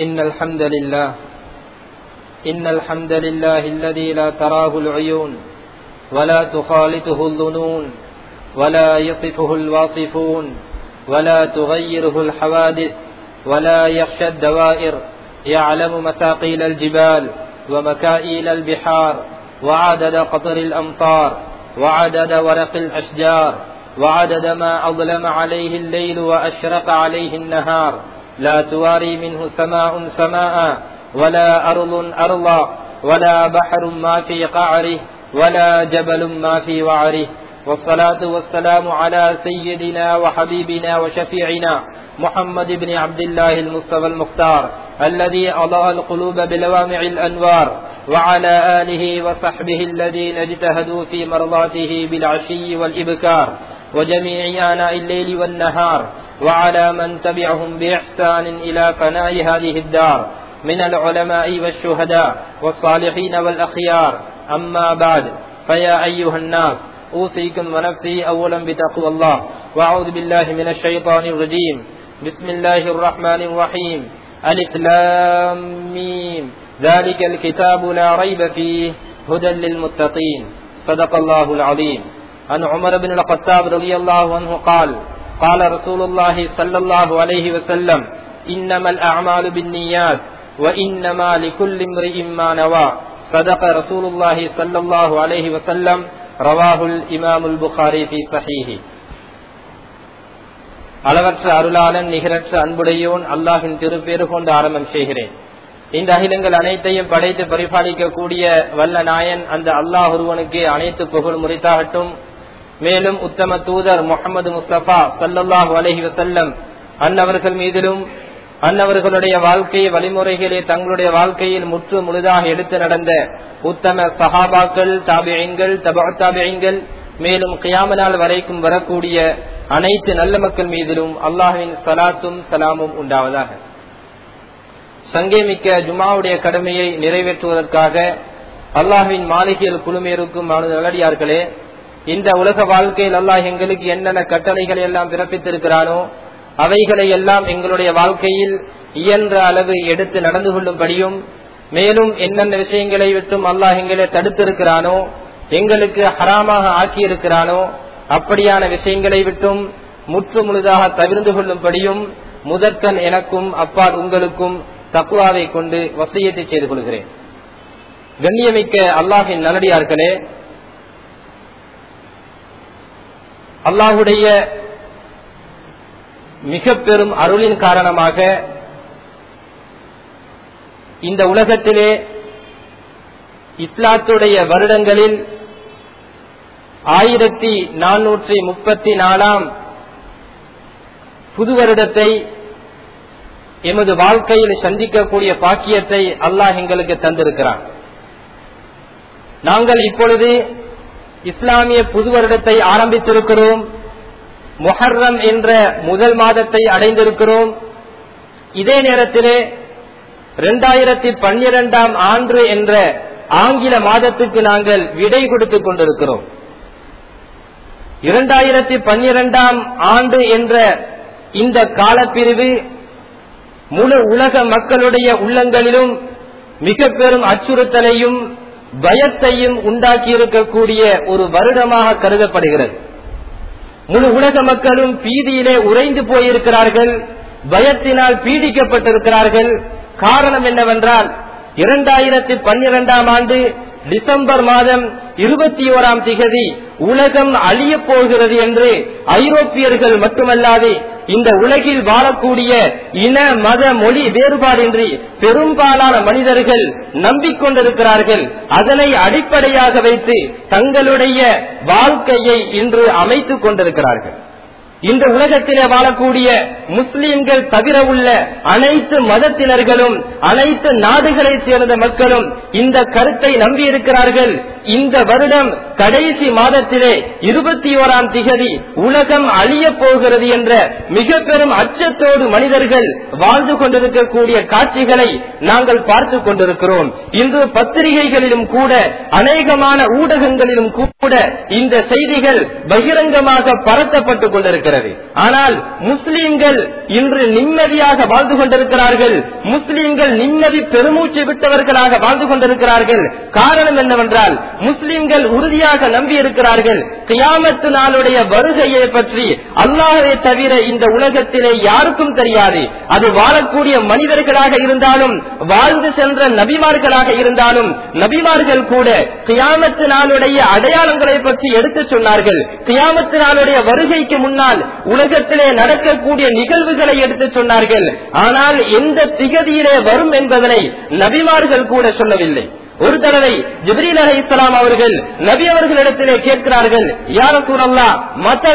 إن الحمد لله. إن الحمد لله الذي لا تراه العيون ولا تخالطه الظنون ولا يصفه الواصفون ولا تغيره الحوادث ولا يخشى الدوائر. يعلم مثاقيل الجبال ومكائيل البحار وعدد قطر الأمطار وعدد ورق الأشجار وعدد ما أظلم عليه الليل وأشرق عليه النهار. لا تواري منه سماء سماء ولا أرض أرضا ولا بحر ما في قعره ولا جبل ما في وعره. والصلاة والسلام على سيدنا وحبيبنا وشفيعنا محمد بن عبد الله المصطفى المختار الذي أضاء القلوب بلوامع الأنوار وعلى آله وصحبه الذين اجتهدوا في مرضاته بالعشي والإبكار. وجميع آناء الليل والنهار وعلى من تبعهم بإحسان إلى فناء هذه الدار من العلماء والشهداء والصالحين والأخيار. أما بعد فيا أيها الناس أوصيكم ونفسي أولا بتقوى الله. وأعوذ بالله من الشيطان الرجيم. بسم الله الرحمن الرحيم. ألف لام ميم. ذلك الكتاب لا ريب فيه. هدى للمتقين. صدق الله العظيم. عن عمر بن الخطاب رضي الله عنه قال قال رسول الله صلى الله عليه وسلم إنما الأعمال بالنيات وإنما لكل امرئ ما نوى صدق رسول الله صلى الله عليه وسلم رواه الإمام البخاري في صحيحه அளவற்ற அருளாளன் நிகரற்ற அன்புடையோன் அல்லாஹின் திருப்பேறு கொண்டு ஆரம்பம் செய்கிறேன் இந்த அகிலங்கள் அனைத்தையும் படைத்து பரிபாலிக்கக்கூடிய வல்ல நாயன் அந்த அல்லாஹ் ஒருவனுக்கு அனைத்து புகழ் முறைத்தாகட்டும் மேலும் உத்தம தூதர் முகமது முஸ்தபா சல்லாஹு அலஹி வசல்லம் அன்னவர்கள் மீதிலும் அன்னவர்களுடைய வாழ்க்கை வழிமுறைகளே தங்களுடைய வாழ்க்கையில் முற்று முழுதாக எடுத்து நடந்த உத்தம சஹாபாக்கள் தாபியங்கள் தபா தாபியங்கள் மேலும் கியாம நாள் வரைக்கும் வரக்கூடிய அனைத்து நல்ல மக்கள் மீதிலும் அல்லாஹுவின் சலாத்தும் சலாமும் உண்டாவதாக. சங்கேமிக்க ஜுமாவுடைய கடமையை நிறைவேற்றுவதற்காக அல்லாஹுவின் மாளிகையில் குழுமையிருக்கும் நல்லடியார்களே இந்த உலக வாழ்க்கையில் அல்லாஹ் எங்களுக்கு என்னென்ன கட்டளைகளை எல்லாம் பிறப்பித்திருக்கிறானோ அவைகளை எல்லாம் எங்களுடைய வாழ்க்கையில் இயன்ற அளவு எடுத்து நடந்து கொள்ளும்படியும் மேலும் என்னென்ன விஷயங்களை விட்டும் அல்லாஹ் எங்களை தடுத்திருக்கிறானோ எங்களுக்கு ஹராமாக ஆக்கியிருக்கிறானோ அப்படியான விஷயங்களை விட்டும் முற்று முழுதாக தவிர்ந்து கொள்ளும்படியும் முதற்கன் எனக்கும் அப்பால் உங்களுக்கும் தக்குவாவை கொண்டு வசியத்தை செய்து கொள்கிறேன். கண்ணியமிக்க அல்லாஹின் நல்லடியார்களே அல்லாஹுடைய மிக பெரும் அருளின் காரணமாக இந்த உலகத்திலே இஸ்லாத்துடைய வருடங்களில் ஆயிரத்தி நானூற்றி முப்பத்தி நாலாம் புது வருடத்தை எமது வாழ்க்கையில் சந்திக்கக்கூடிய பாக்கியத்தை அல்லாஹ் எங்களுக்கு தந்திருக்கிறான். நாங்கள் இப்பொழுது இஸ்லாமிய புது வருடத்தை ஆரம்பித்திருக்கிறோம். மொஹர்ரம் என்ற முதல் மாதத்தை அடைந்திருக்கிறோம். இதே நேரத்திலே இரண்டாயிரத்தி பன்னிரெண்டாம் ஆண்டு என்ற ஆங்கில மாதத்துக்கு நாங்கள் விடை கொடுத்துக் கொண்டிருக்கிறோம். இரண்டாயிரத்தி பன்னிரெண்டாம் ஆண்டு என்ற இந்த காலப்பிரிவு முழு உலக மக்களுடைய உள்ளங்களிலும் மிக பெரும் அச்சுறுத்தலையும் பயத்தையும் உண்டாக்கி இருக்கக்கூடிய ஒரு வருடமாக கருதப்படுகிறது. முழு உலக மக்களும் பீதியிலே உறைந்து போயிருக்கிறார்கள் பயத்தினால் பீடிக்கப்பட்டிருக்கிறார்கள். காரணம் என்னவென்றால் இரண்டாயிரத்தி பன்னிரெண்டாம் ஆண்டு டிசம்பர் மாதம் இருபத்தி ஓராம் திகதி உலகம் அழிய போகிறது என்று ஐரோப்பியர்கள் மட்டுமல்லாது இந்த உலகில் வாழக்கூடிய இன மத மொழி வேறுபாடின்றி பெரும்பாலான மனிதர்கள் நம்பிக்கொண்டிருக்கிறார்கள். அதனை அடிப்படையாக வைத்து தங்களுடைய வாழ்க்கையை இன்று அமைத்துக் கொண்டிருக்கிறார்கள். இந்த உலகத்திலே வாழக்கூடிய முஸ்லிம்கள் தவிர உள்ள அனைத்து மதத்தினர்களும் அனைத்து நாடுகளைச் சேர்ந்த மக்களும் இந்த கருத்தை நம்பியிருக்கிறார்கள். இந்த வருடம் கடைசி மாதத்திலே இருபத்தி ஓராம் திகதி உலகம் அழிய போகிறது என்ற மிக பெரும் அச்சத்தோடு மனிதர்கள் வாழ்ந்து கொண்டிருக்கக்கூடிய காட்சிகளை நாங்கள் பார்த்து கொண்டிருக்கிறோம். இன்று பத்திரிகைகளிலும் கூட அநேகமான ஊடகங்களிலும் கூட இந்த செய்திகள் பகிரங்கமாக பரத்தப்பட்டுக் கொண்டிருக்கிறது. இருக்கிறது. ஆனால் முஸ்லீம்கள் இன்று நிம்மதியாக வாழ்ந்து கொண்டிருக்கிறார்கள். முஸ்லீம்கள் நிம்மதி பெருமூச்சு விட்டவர்களாக வாழ்ந்து கொண்டிருக்கிறார்கள். காரணம் என்னவென்றால் முஸ்லீம்கள் உறுதியாக நம்பி இருக்கிறார்கள் கியாமத்து நாளுடைய வருகையை பற்றி அல்லாஹை தவிர இந்த உலகத்திலே யாருக்கும் தெரியாது. அது வாழக்கூடிய மனிதர்களாக இருந்தாலும் வாழ்ந்து சென்ற நபிமார்களாக இருந்தாலும் நபிமார்கள் கூட கியாமத்து நாளுடைய அடையாளங்களை பற்றி எடுத்து சொன்னார்கள். கியாமத்து நாளுடைய வருகைக்கு முன்னால் உலகத்திலே நடக்கக்கூடிய நிகழ்வுகளை எடுத்து சொன்னார்கள். ஆனால் எந்த திகதியிலே வரும் என்பதனை நபிமார்கள் கூட சொல்லவில்லை. ஒரு தடவை ஜிப்ரீல் அலி இஸ்லாம் அவர்கள் நபி அவர்களிடத்திலே கேட்கிறார்கள் யார சூழல்லா மத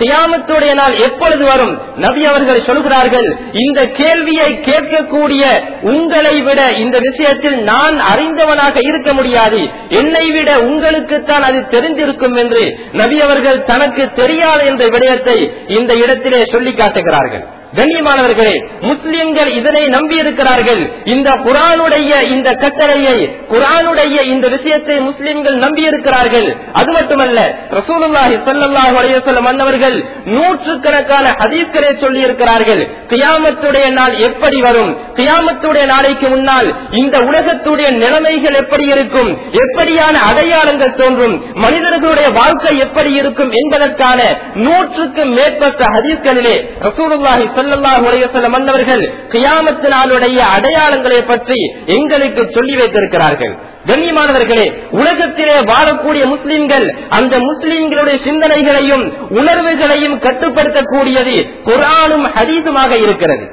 கியாமத்துடைய நாள் எப்பொழுது வரும்? நபி அவர்கள் சொல்கிறார்கள் இந்த கேள்வியை கேட்கக்கூடிய உங்களை விட இந்த விஷயத்தில் நான் அறிந்தவனாக இருக்க முடியாது. என்னை விட உங்களுக்குத்தான் அது தெரிந்திருக்கும் என்று நபி அவர்கள் தனக்கு தெரியாது என்ற விடயத்தை இந்த இடத்திலே சொல்லி காட்டுகிறார்கள். கண்ணியமானவர்களே முஸ்லிம்கள் இதனை நம்பி இருக்கிறார்கள் இந்த குரானுடைய இந்த கட்டளையை குரானுடைய இந்த விஷயத்தை முஸ்லிம்கள் நம்பி இருக்கிறார்கள் அது மட்டுமல்ல ரசூலுல்லாஹி ஸல்லல்லாஹு அலைஹி மன்னவர்கள் நூற்றுக்கணக்கான ஹதீஸ்களை சொல்லி இருக்கிறார்கள் கியாமத்துடைய நாள் எப்படி வரும்? கியாமத்துடைய நாளைக்கு முன்னால் இந்த உலகத்துடைய நிலைமைகள் எப்படி இருக்கும்? எப்படியான அடையாளங்கள் தோன்றும்? மனிதர்களுடைய வாழ்க்கை எப்படி இருக்கும் என்பதற்கான நூற்றுக்கும் மேற்பட்ட ஹதீஸ்களிலே ரசூலுல்லாஹி ஸல்லல்லாஹு அலைஹி வஸல்லம் அன்னவர்கள் கியாமத்து நாளுடைய அடையாளங்களை பற்றி எங்களுக்கு சொல்லி வைத்திருக்கிறார்கள். கண்ணியமானவர்களே உலகத்திலே வாழக்கூடிய முஸ்லிம்கள் அந்த முஸ்லிம்களுடைய சிந்தனைகளையும் உணர்வுகளையும் கட்டுப்படுத்தக்கூடியது குரானும் ஹதீதுமாக இருக்கிறது.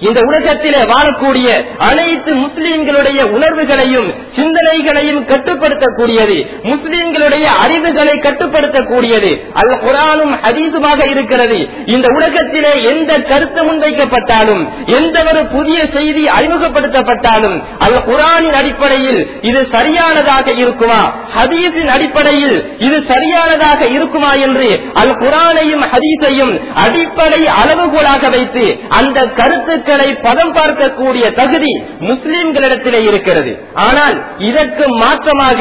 இந்த உலகத்திலே வாழக்கூடிய அனைத்து முஸ்லிம்களுடைய உணர்வுகளையும் சிந்தனைகளையும் கட்டுப்படுத்தக்கூடியது முஸ்லிம்களுடைய அறிவுகளை கட்டுப்படுத்தக்கூடியது அல் குரானும் அதீதுமாக இருக்கிறது. இந்த உலகத்திலே எந்த கருத்து முன்வைக்கப்பட்டாலும் எந்த ஒரு புதிய செய்தி அறிமுகப்படுத்தப்பட்டாலும் அல் குரானின் அடிப்படையில் இது சரியானதாக இருக்குமா? ஹதீஸின் அடிப்படையில் இது சரியானதாக இருக்குமா என்று அல் குரானையும் ஹதீஸையும் அடிப்படை அளவுகோலாக வைத்து அந்த கருத்துக்கு மக்களை பதம் பார்க்கக்கூடிய தகுதி முஸ்லிம்களிடத்திலே இருக்கிறது. ஆனால் இதற்கு மாற்றமாக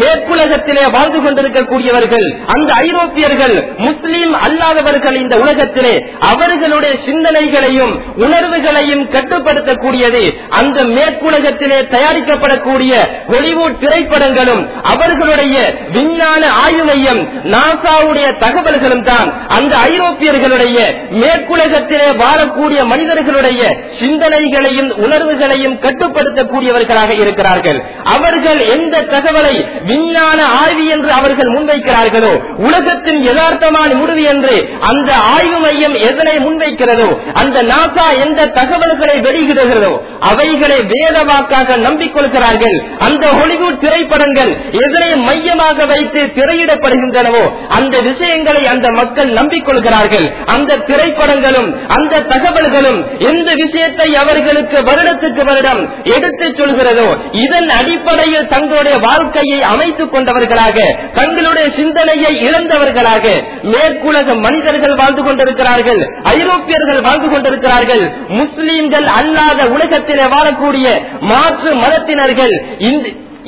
மேற்குலகத்திலே வாழ்ந்து கொண்டிருக்கக்கூடியவர்கள் அந்த ஐரோப்பியர்கள் முஸ்லீம் அல்லாதவர்கள் இந்த உலகத்திலே அவர்களுடைய சிந்தனைகளையும் உணர்வுகளையும் கட்டுப்படுத்தக்கூடியது. அந்த மேற்குலகத்திலே தயாரிக்கப்படக்கூடிய ஹொலிவுட் திரைப்படங்களும் அவர்களுடைய விஞ்ஞான ஆய்வு மையம் நாசாவுடைய தகவல்களும் தான். அந்த ஐரோப்பியர்களுடைய மேற்குலகத்திலே வாழக்கூடிய மனிதர்களுடைய சிந்தனைகளையும் உணர்வுகளையும் கட்டுப்படுத்தக்கூடியவர்களாக இருக்கிறார்கள். அவர்கள் எந்த தகவலை விஞ்ஞான ஆய்வு என்று அவர்கள் முன்வைக்கிறார்களோ உலகத்தின் யதார்த்தமான முடிவு என்று அந்த ஆய்வு மையம் எதனை முன்வைக்கிறதோ அந்த நாசா எந்த தகவல்களை வெளியிடுகிறதோ அவைகளை வேதவாக்காக நம்பிக்கொள்கிறார்கள். அந்த ஹாலிவுட் திரைப்படங்கள் எதனை மையமாக வைத்து திரையிடப்படுகின்றனவோ அந்த விஷயங்களை அந்த மக்கள் நம்பிக்கொள்கிறார்கள். அந்த திரைப்படங்களும் அந்த தகவல்களும் எந்த விஷயத்தை அவர்களுக்கு வருடத்துக்கு வருடம் எடுத்துச் சொல்கிறதோ இதன் அடிப்படையில் தங்களுடைய வாழ்க்கையை அமைத்துக் கொண்டவர்களாக தங்களுடைய சிந்தனையை இழந்தவர்களாக மேற்குலக மனிதர்கள் வாழ்ந்து கொண்டிருக்கிறார்கள் ஐரோப்பியர்கள் வாழ்ந்து கொண்டிருக்கிறார்கள் முஸ்லீம்கள் அல்லாத உலகத்திலே வாழக்கூடிய மாற்று மதத்தினர்கள்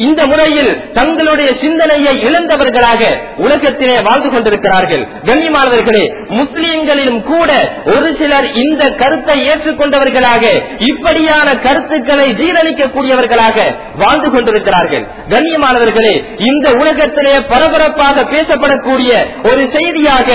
இந்த முறையில் தங்களுடைய சிந்தனையை இழந்தவர்களாக உலகத்திலே வாழ்ந்து கொண்டிருக்கிறார்கள். கண்ணியமானவர்களே முஸ்லிம்களிலும் கூட ஒரு சிலர் இந்த கருத்தை ஏற்றுக்கொண்டவர்களாக இப்படியான கருத்துக்களை ஜீரணிக்கக்கூடியவர்களாக வாழ்ந்து கொண்டிருக்கிறார்கள். கண்ணியமானவர்களே இந்த உலகத்திலே பரபரப்பாக பேசப்படக்கூடிய ஒரு செய்தியாக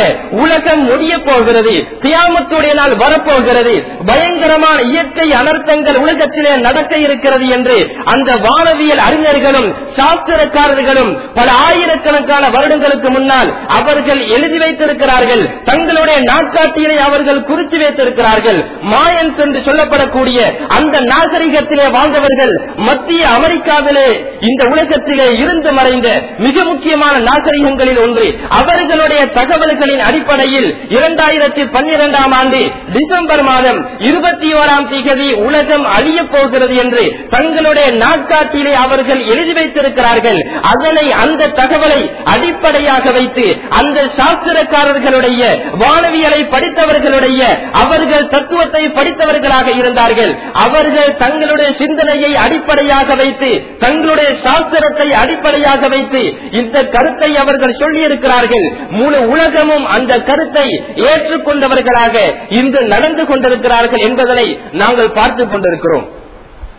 உலகம் முடிய போகிறது தியாமத்துடைய நாள் வரப்போகிறது பயங்கரமான இயற்கை அனர்த்தங்கள் உலகத்திலே நடக்க இருக்கிறது என்று அந்த வானவியல் அறிஞர்கள் அறிஞர்களும் சாஸ்திரக்காரர்களும் பல ஆயிரக்கணக்கான வருடங்களுக்கு முன்னால் அவர்கள் எழுதி வைத்திருக்கிறார்கள். தங்களுடைய நாட்காட்டியை அவர்கள் குறித்து வைத்திருக்கிறார்கள். மாயன்ஸ் என்று சொல்லப்படக்கூடிய அந்த நாகரிகத்திலே வாழ்ந்தவர்கள் மத்திய அமெரிக்காவிலே இந்த உலகத்திலே இருந்து மறைந்த மிக முக்கியமான நாகரிகங்களில் ஒன்று. அவர்களுடைய தகவல்களின் அடிப்படையில் இரண்டாயிரத்தி பன்னிரெண்டாம் ஆண்டு டிசம்பர் மாதம் இருபத்தி ஓராம் தேதி உலகம் அழியப் போகிறது என்று தங்களுடைய நாட்காட்டியிலே அவர்கள் எழுதி வைத்திருக்கிறார்கள். அதனை அந்த தகவலை அடிப்படையாக வைத்து அந்த சாஸ்திரக்காரர்களுடைய வானவியலை படித்தவர்களுடைய அவர்கள் தத்துவத்தை படித்தவர்களாக இருந்தார்கள். அவர்கள் தங்களுடைய சிந்தனையை அடிப்படையாக வைத்து தங்களுடைய சாஸ்திரத்தை அடிப்படையாக வைத்து இந்த கருத்தை அவர்கள் சொல்லியிருக்கிறார்கள். முழு உலகமும் அந்த கருத்தை ஏற்றுக்கொண்டவர்களாக இன்று நடந்து கொண்டிருக்கிறார்கள் என்பதனை நாங்கள் பார்த்துக் கொண்டிருக்கிறோம்.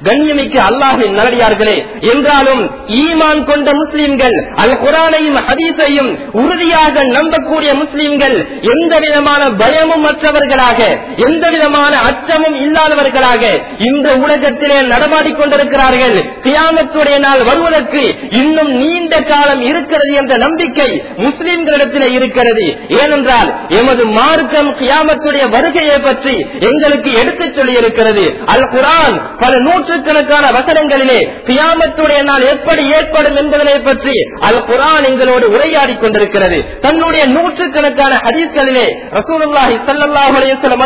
கண்ணியமிக்க அல்லாஹின் நல்லடியார்களே என்றாலும் ஈமான் கொண்ட முஸ்லிம்கள் அல் குரானையும் ஹதீஸையும் உறுதியாக நம்பக்கூடிய முஸ்லிம்கள் எந்த விதமான பயமும் மற்றவர்களாக எந்த விதமான அச்சமும் இல்லாதவர்களாக இந்த உலகத்திலே நடமாடிக் கொண்டிருக்கிறார்கள். கியாமத்துடைய நாள் வருவதற்கு இன்னும் நீண்ட காலம் இருக்கிறது என்ற நம்பிக்கை முஸ்லிம்களிடத்திலே இருக்கிறது. ஏனென்றால் எமது மார்க்கம் கியாமத்துடைய வருகையை பற்றி எங்களுக்கு எடுத்துச் சொல்லியிருக்கிறது. அல் குரான் பல நூற்று நூற்றுக்கணக்கான வசனங்களிலே கியாமத்துடைய நாள் எப்படி ஏற்படும் என்பதனை பற்றி அல் குரான் எங்களோடு உரையாடி கொண்டிருக்கிறது. தன்னுடைய நூற்றுக்கணக்கான ஹதீஸ்களிலே ரசூலுல்லாஹி ஸல்லல்லாஹு அலைஹி வஸல்லம்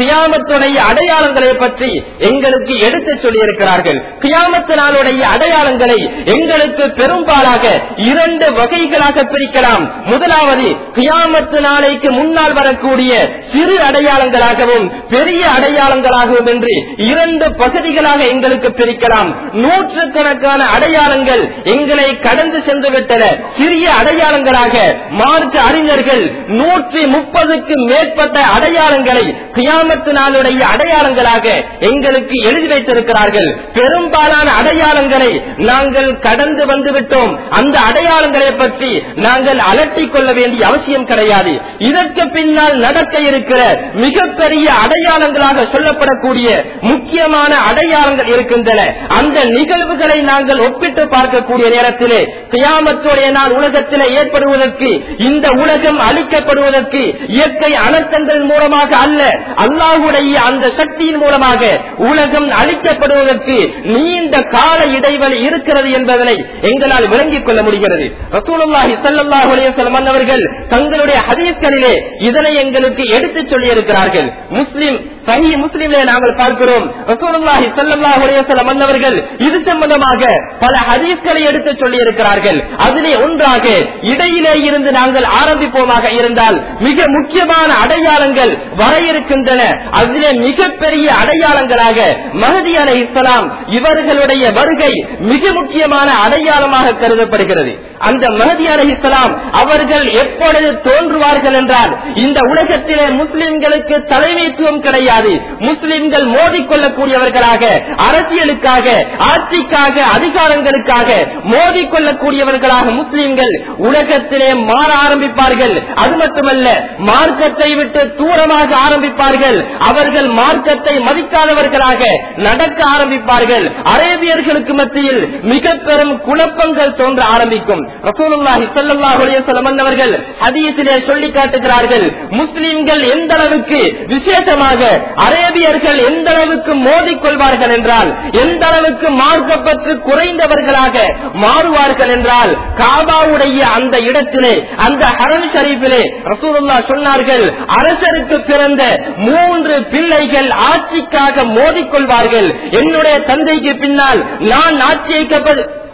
கியாமத்துடைய அடையாளங்களை பற்றி எங்களுக்கு எடுத்து சொல்லியிருக்கிறார்கள். கியாமத்து நாளுடைய அடையாளங்களை எங்களுக்கு பெரும்பாலாக இரண்டு வகைகளாக பிரிக்கலாம். முதலாவது கியாமத்து நாளைக்கு முன்னால் வரக்கூடிய சிறு அடையாளங்களாகவும் பெரிய அடையாளங்களாகவும் என்று இரண்டு பகுதிகளாக எங்களுக்கு பிரிக்கலாம்? நூற்றுக்கணக்கான அடையாளங்கள் எங்களை கடந்து சென்று விட்டன சிறிய அடையாளங்களாக மார்க்க அறிஞர்கள் நூற்றி முப்பதுக்கு மேற்பட்ட அடையாளங்களை கியாமத்து நாளுடைய அடையாளங்களாக எங்களுக்கு எழுதி வைத்திருக்கிறார்கள். பெரும்பாலான அடையாளங்களை நாங்கள் கடந்து வந்து விட்டோம் அந்த அடையாளங்களை பற்றி நாங்கள் அலட்டிக் கொள்ள வேண்டிய அவசியம் கிடையாது. இதற்கு பின்னால் நடக்க இருக்கிற மிகப்பெரிய அடையாளங்களாக சொல்லப்படக்கூடிய முக்கியமான அடையாளம் விவகாரங்கள் இருக்கின்றன. அந்த நிகழ்வுகளை நாங்கள் ஒப்பிட்டு பார்க்கக்கூடிய நேரத்திலே கியாமத்துடைய நாள் உலகத்திலே ஏற்படுவதற்கு இந்த உலகம் அழிக்கப்படுவதற்கு இயற்கை அனர்த்தங்கள் மூலமாக அல்ல. அல்லாஹுடைய அந்த சக்தியின் மூலமாக உலகம் அழிக்கப்படுவதற்கு நீண்ட கால இடைவெளி இருக்கிறது என்பதனை எங்களால் விளங்கிக் கொள்ள முடிகிறது. ரசூலுல்லாஹி சல்லாஹ் அலைஹி அவர்கள் தங்களுடைய ஹதீஸ்களிலே இதனை எங்களுக்கு எடுத்துச் சொல்லியிருக்கிறார்கள். முஸ்லிம் சஹி முஸ்லீம்களை நாங்கள் பார்க்கிறோம். ரசூலுல்லாஹி ஸல்லல்லாஹு அலைஹி வஸல்லம் அன்னவர்கள் இது சம்பந்தமாக பல ஹதீஸ்களை எடுத்து சொல்லி இருக்கிறார்கள் அதிலே ஒன்றாக இடையிலே இருந்து நாங்கள் ஆரம்பிப்போமாக இருந்தால் மிக முக்கியமான அடையாளங்கள் வர இருக்கின்றன அதிலே மிகப்பெரிய அடையாளங்களாக மகதி அலை இஸ்லாம் இவர்களுடைய வருகை மிக முக்கியமான அடையாளமாக கருதப்படுகிறது. அந்த மகதி அலை இஸ்லாம் அவர்கள் எப்பொழுது தோன்றுவார்கள் என்றால் இந்த உலகத்திலே முஸ்லிம்களுக்கு தலைமைத்துவம் கிடையாது. கிடையாது. முஸ்லிம்கள் மோதிக்கொள்ளக்கூடியவர்களாக அரசியலுக்காக ஆட்சிக்காக அதிகாரங்களுக்காக மோதிக்கொள்ளக்கூடியவர்களாக முஸ்லிம்கள் உலகத்திலே மாற ஆரம்பிப்பார்கள். அது மட்டுமல்ல மார்க்கத்தை விட்டு தூரமாக ஆரம்பிப்பார்கள். அவர்கள் மார்க்கத்தை மதிக்காதவர்களாக நடக்க ஆரம்பிப்பார்கள். அரேபியர்களுக்கு மத்தியில் மிக பெரும் குழப்பங்கள் தோன்ற ஆரம்பிக்கும். ரசூலுல்லாஹி ஸல்லல்லாஹு அலைஹி வஸல்லம் அவர்கள் ஹதீஸிலே சொல்லி காட்டுகிறார்கள் முஸ்லிம்கள் எந்த அளவுக்கு விசேஷமாக அரேபியர்கள் எந்த அளவுக்கு மோதிக்கொள்வார்கள் என்றால் எந்த அளவுக்கு மார்க்கப்பற்று குறைந்தவர்களாக மாறுவார்கள் என்றால் காபாவுடைய அந்த இடத்திலே அந்த ஹரம் ஷரீஃபிலே ரசூலுல்லா சொன்னார்கள் அரசருக்கு பிறந்த மூன்று பிள்ளைகள் ஆட்சிக்காக மோதிக்கொள்வார்கள் என்னுடைய தந்தைக்கு பின்னால் நான் ஆட்சியை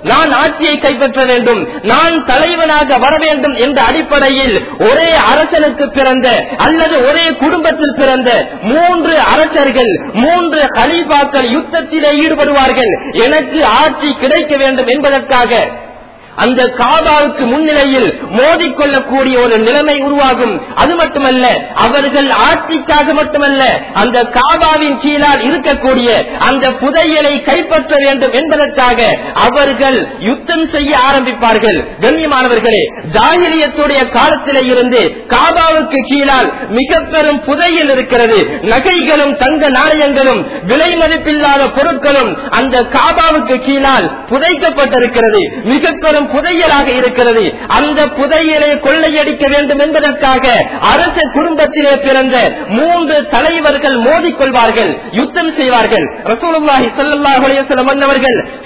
நான் ஆட்சியை கைப்பற்ற வேண்டும். நான் தலைவனாக வர வேண்டும் என்ற அடிப்படையில் ஒரே அரசனுக்கு பிறந்த அல்லது ஒரே குடும்பத்தில் பிறந்த மூன்று அரசர்கள் மூன்று கலீஃபாக்கள் யுத்தத்திலே ஈடுபடுவார்கள். எனக்கு ஆட்சி கிடைக்க வேண்டும் என்பதற்காக அந்த காபாவுக்கு முன்னிலையில் மோதிக்கொள்ளக்கூடிய ஒரு நிலைமை உருவாகும். அது மட்டுமல்ல அவர்கள் ஆட்சிக்காக மட்டுமல்ல அந்த காபாவின் கீழால் இருக்கக்கூடிய அந்த புதையலை கைப்பற்ற வேண்டும் என்பதற்காக அவர்கள் யுத்தம் செய்ய ஆரம்பிப்பார்கள். கண்ணியமானவர்களே ஜாகிரியத்துடைய காலத்திலே இருந்து காபாவுக்கு கீழால் மிக பெரும் புதையல் இருக்கிறது. நகைகளும் தங்க நாணயங்களும் விலை மதிப்பில்லாத பொருட்களும் அந்த காபாவுக்கு கீழால் புதைக்கப்பட்டிருக்கிறது. மிக பெரும் பெரும் புதையலாக இருக்கிறது. அந்த புதையலை கொள்ளையடிக்க வேண்டும் என்பதற்காக அரச குடும்பத்திலே பிறந்த மூன்று தலைவர்கள் மோதிக்கொள்வார்கள் யுத்தம் செய்வார்கள். ரசூலுல்லாஹி ஸல்லல்லாஹு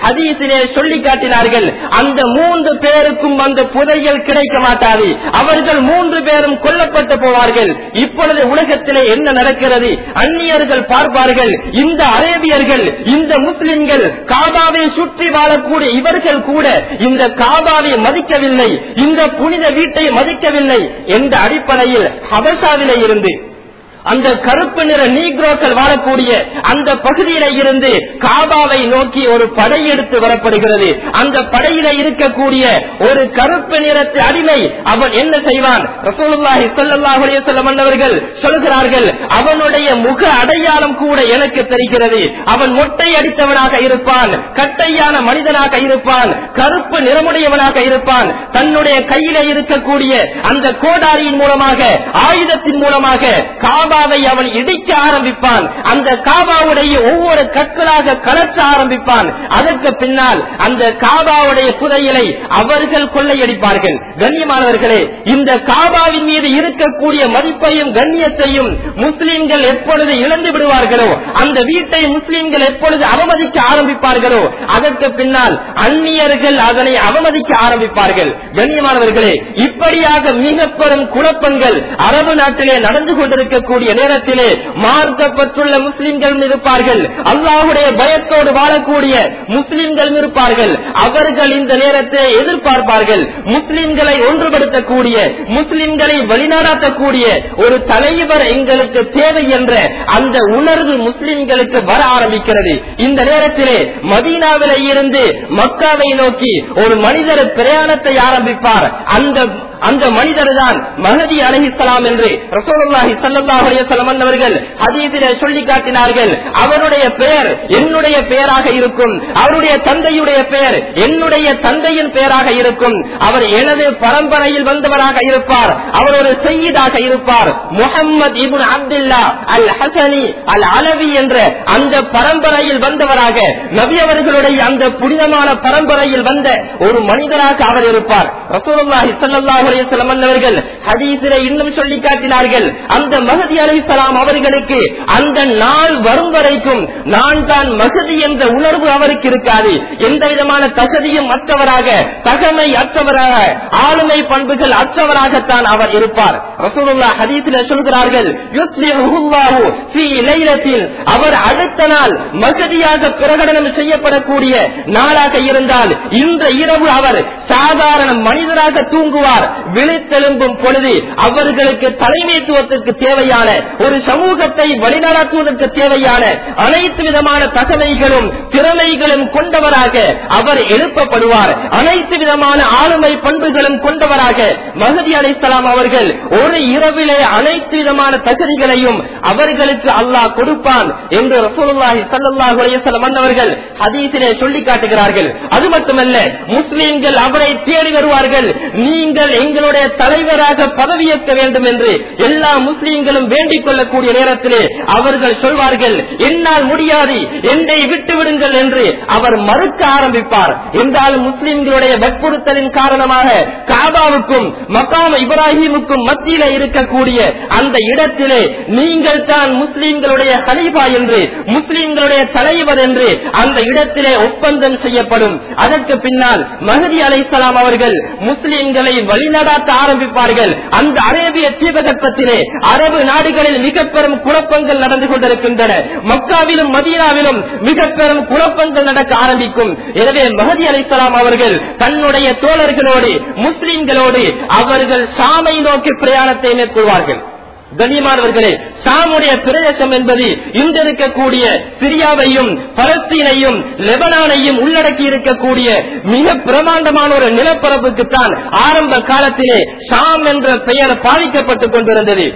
ஹதீஸிலே சொல்லி காட்டினார்கள் அந்த மூன்று பேருக்கும் அந்த புதையல் கிடைக்க மாட்டாது. அவர்கள் மூன்று பேரும் கொல்லப்பட்டு போவார்கள். இப்பொழுது உலகத்திலே என்ன நடக்கிறது? அந்நியர்கள் பார்ப்பார்கள் இந்த அரேபியர்கள் இந்த முஸ்லிம்கள் காபாவை சுற்றி வாழக்கூடிய இவர்கள் கூட இந்த காபாவை மதிக்கவில்லை. இந்த புனித வீட்டை மதிக்கவில்லை. என்ற அடிப்படையில் ஹபசாவிலே இருந்து அந்த கருப்பு நிற நீக்ரோக்கள் வாழக்கூடிய அந்த பகுதியில இருந்து காபாவை நோக்கி ஒரு படை எடுத்து வரப்படுகிறது. அந்த படையில இருக்கக்கூடிய ஒரு கருப்பு நிறத்து அடிமை அவன் என்ன செய்வான்? ரசூலுல்லாஹி சொல்கிறார்கள் அவனுடைய முக அடையாளம் கூட எனக்கு தெரிகிறது. அவன் மொட்டை அடித்தவனாக இருப்பான் கட்டையான மனிதனாக இருப்பான் கருப்பு நிறமுடையவனாக இருப்பான். தன்னுடைய கையில இருக்கக்கூடிய அந்த கோடாரியின் மூலமாக ஆயுதத்தின் மூலமாக காபா காபாவை அவன் இடிக்க ஆரம்பிப்பான். அந்த காபாவுடைய ஒவ்வொரு கற்களாக கலற்ற ஆரம்பிப்பான். அதற்கு பின்னால் அந்த காபாவுடைய புதையலை அவர்கள் கொள்ளையடிப்பார்கள். கண்ணியமானவர்களே இந்த காபாவின் மீது இருக்கக்கூடிய மதிப்பையும் கண்ணியத்தையும் முஸ்லிம்கள் எப்பொழுது இழந்து விடுவார்களோ அந்த வீட்டை முஸ்லிம்கள் எப்பொழுது அவமதிக்க ஆரம்பிப்பார்களோ அதற்கு பின்னால் அந்நியர்கள் அதனை அவமதிக்க ஆரம்பிப்பார்கள். கண்ணியமானவர்களே இப்படியாக மிக பெரும் குழப்பங்கள் அரபு நாட்டிலே நடந்து கொண்டிருக்கக்கூடிய நேரத்திலே மார்க்கப்பட்டுள்ள முஸ்லிம்கள் இருப்பார்கள். அல்லாஹுடைய பயத்தோடு வாழக்கூடிய முஸ்லிம்கள் இருப்பார்கள். அவர்கள் இந்த நேரத்தை எதிர்பார்ப்பார்கள். முஸ்லிம்களை ஒன்றுபடுத்தக்கூடிய முஸ்லிம்களை வழிநடாத்தக்கூடிய ஒரு தலைவர் எங்களுக்கு தேவை என்ற அந்த உணர்வு முஸ்லிம்களுக்கு வர ஆரம்பிக்கிறது. இந்த நேரத்திலே மதீனாவில இருந்து மக்காவை நோக்கி ஒரு மனிதர் பிரயாணத்தை ஆரம்பிப்பார். அந்த அந்த மனிதர் தான் மகதி அலஹிஸ்லாம் என்று ரசோலுல்லாஹி ஸல்லல்லாஹு அவர்கள் சொல்லி காட்டினார்கள். அவருடைய பெயர் என்னுடைய பெயராக இருக்கும். அவருடைய தந்தையுடைய பெயர் என்னுடைய தந்தையின் பெயராக இருக்கும். அவர் எனது பரம்பரையில் வந்தவராக இருப்பார். அவர் ஒரு செய்யீதாக இருப்பார். முகம்மது இபுன் அப்துல்லா அல் ஹசனி அல் அலவி என்ற அந்த பரம்பரையில் வந்தவராக நபி அவர்களுடைய அந்த புனிதமான பரம்பரையில் வந்த ஒரு மனிதராக அவர் இருப்பார். ரசூலுல்லாஹி ஸல்லல்லாஹு அலைஹி வஸல்லம் அவர்கள் ஹதீஸிலே இன்னும் சொல்லி காட்டினார்கள் அந்த மஹதி அலைஹிஸ்ஸலாம் அவர்களுக்கு அந்த நாள் வரும் வரைக்கும் நான் தான் மகதி என்ற உணர்வு அவருக்கு இருக்காது. எந்த விதமான தகுதியும் அற்றவராக தகமை அற்றவராக ஆளுமை பண்புகள் அற்றவராகத்தான் அவர் இருப்பார். ரசூலுல்லா ஹதீஸிலே சொல்கிறார்கள் யுஸ்லிஹுல்லாஹு ஃபீ லைலத்தில். அவர் அடுத்த நாள் மகதியாக பிரகடனம் செய்யப்படக்கூடிய நாளாக இருந்தால் இந்த இரவு அவர் சாதாரண மனிதராக தூங்குவார். விழித்தெழும்பும் பொழுது அவர்களுக்கு தலைமைத்துவத்திற்கு தேவையான ஒரு சமூகத்தை வழிநடத்துவதற்கு தேவையான அனைத்து விதமான தகமைகளும் திறமைகளும் கொண்டவராக அவர் எழுப்பப்படுவார். அனைத்து விதமான ஆளுமை பண்புகளும் கொண்டவராக மகதி அலைசலாம் அவர்கள் ஒரு இரவிலே அனைத்து விதமான தகுதிகளையும் அவர்களுக்கு அல்லாஹ் கொடுப்பான் என்று ரசூலுல்லாஹி ஸல்லல்லாஹு அலைஹி வஸல்லம் அவர்கள் ஹதீஸிலே சொல்லி காட்டுகிறார்கள். அது மட்டுமல்ல முஸ்லிம்கள் அவரை தேடி வருவார்கள். நீங்கள் எங்களுடைய தலைவராக பதவியேற்க வேண்டும் என்று எல்லா முஸ்லீம்களும் வேண்டிக் கொள்ளக்கூடிய நேரத்திலே அவர்கள் சொல்வார்கள் என்னால் முடியாது என்னை விட்டு விடுங்கள் என்று அவர் மறுக்க ஆரம்பிப்பார். என்றாலும் முஸ்லீம்களுடைய வற்புறுத்தலின் காரணமாக காபாவுக்கும் மக்காம இப்ராஹிமுக்கும் மத்தியில இருக்கக்கூடிய அந்த இடத்திலே நீங்கள் தான் முஸ்லீம்களுடைய ஹலீபா என்று முஸ்லீம்களுடைய தலைவர் என்று அந்த இடத்திலே ஒப்பந்தம் செய்யப்படும். அதற்கு பின்னால் மஹதி அலை அவர்கள் முஸ்லிம்களை வழிநடாத்த ஆரம்பிப்பார்கள். அந்த அரேபிய தீபகற்பத்திலே அரபு நாடுகளில் மிக பெரும் குழப்பங்கள் நடந்து கொண்டிருக்கின்றன. மக்காவிலும் மதீனாவிலும் மிக பெரும் குழப்பங்கள் நடக்க ஆரம்பிக்கும். எனவே மஹதி அலிசலாம் அவர்கள் தன்னுடைய தோழர்களோடு முஸ்லிம்களோடு அவர்கள் சாமை நோக்கி பிரயாணத்தை மேற்கொள்வார்கள். கண்ணியமானவர்களே சாமுடைய பிரதேசம் என்பது இன்று இருக்கக்கூடிய சிரியாவையும் பலஸ்தீனையும் லெபனானையும் உள்ளடக்கி இருக்கக்கூடிய மிக பிரமாண்டமான ஒரு நிலப்பரப்புக்குத்தான் ஆரம்ப காலத்திலே ஷாம் என்ற பெயர் பாதிக்கப்பட்டுக் கொண்டிருந்தது.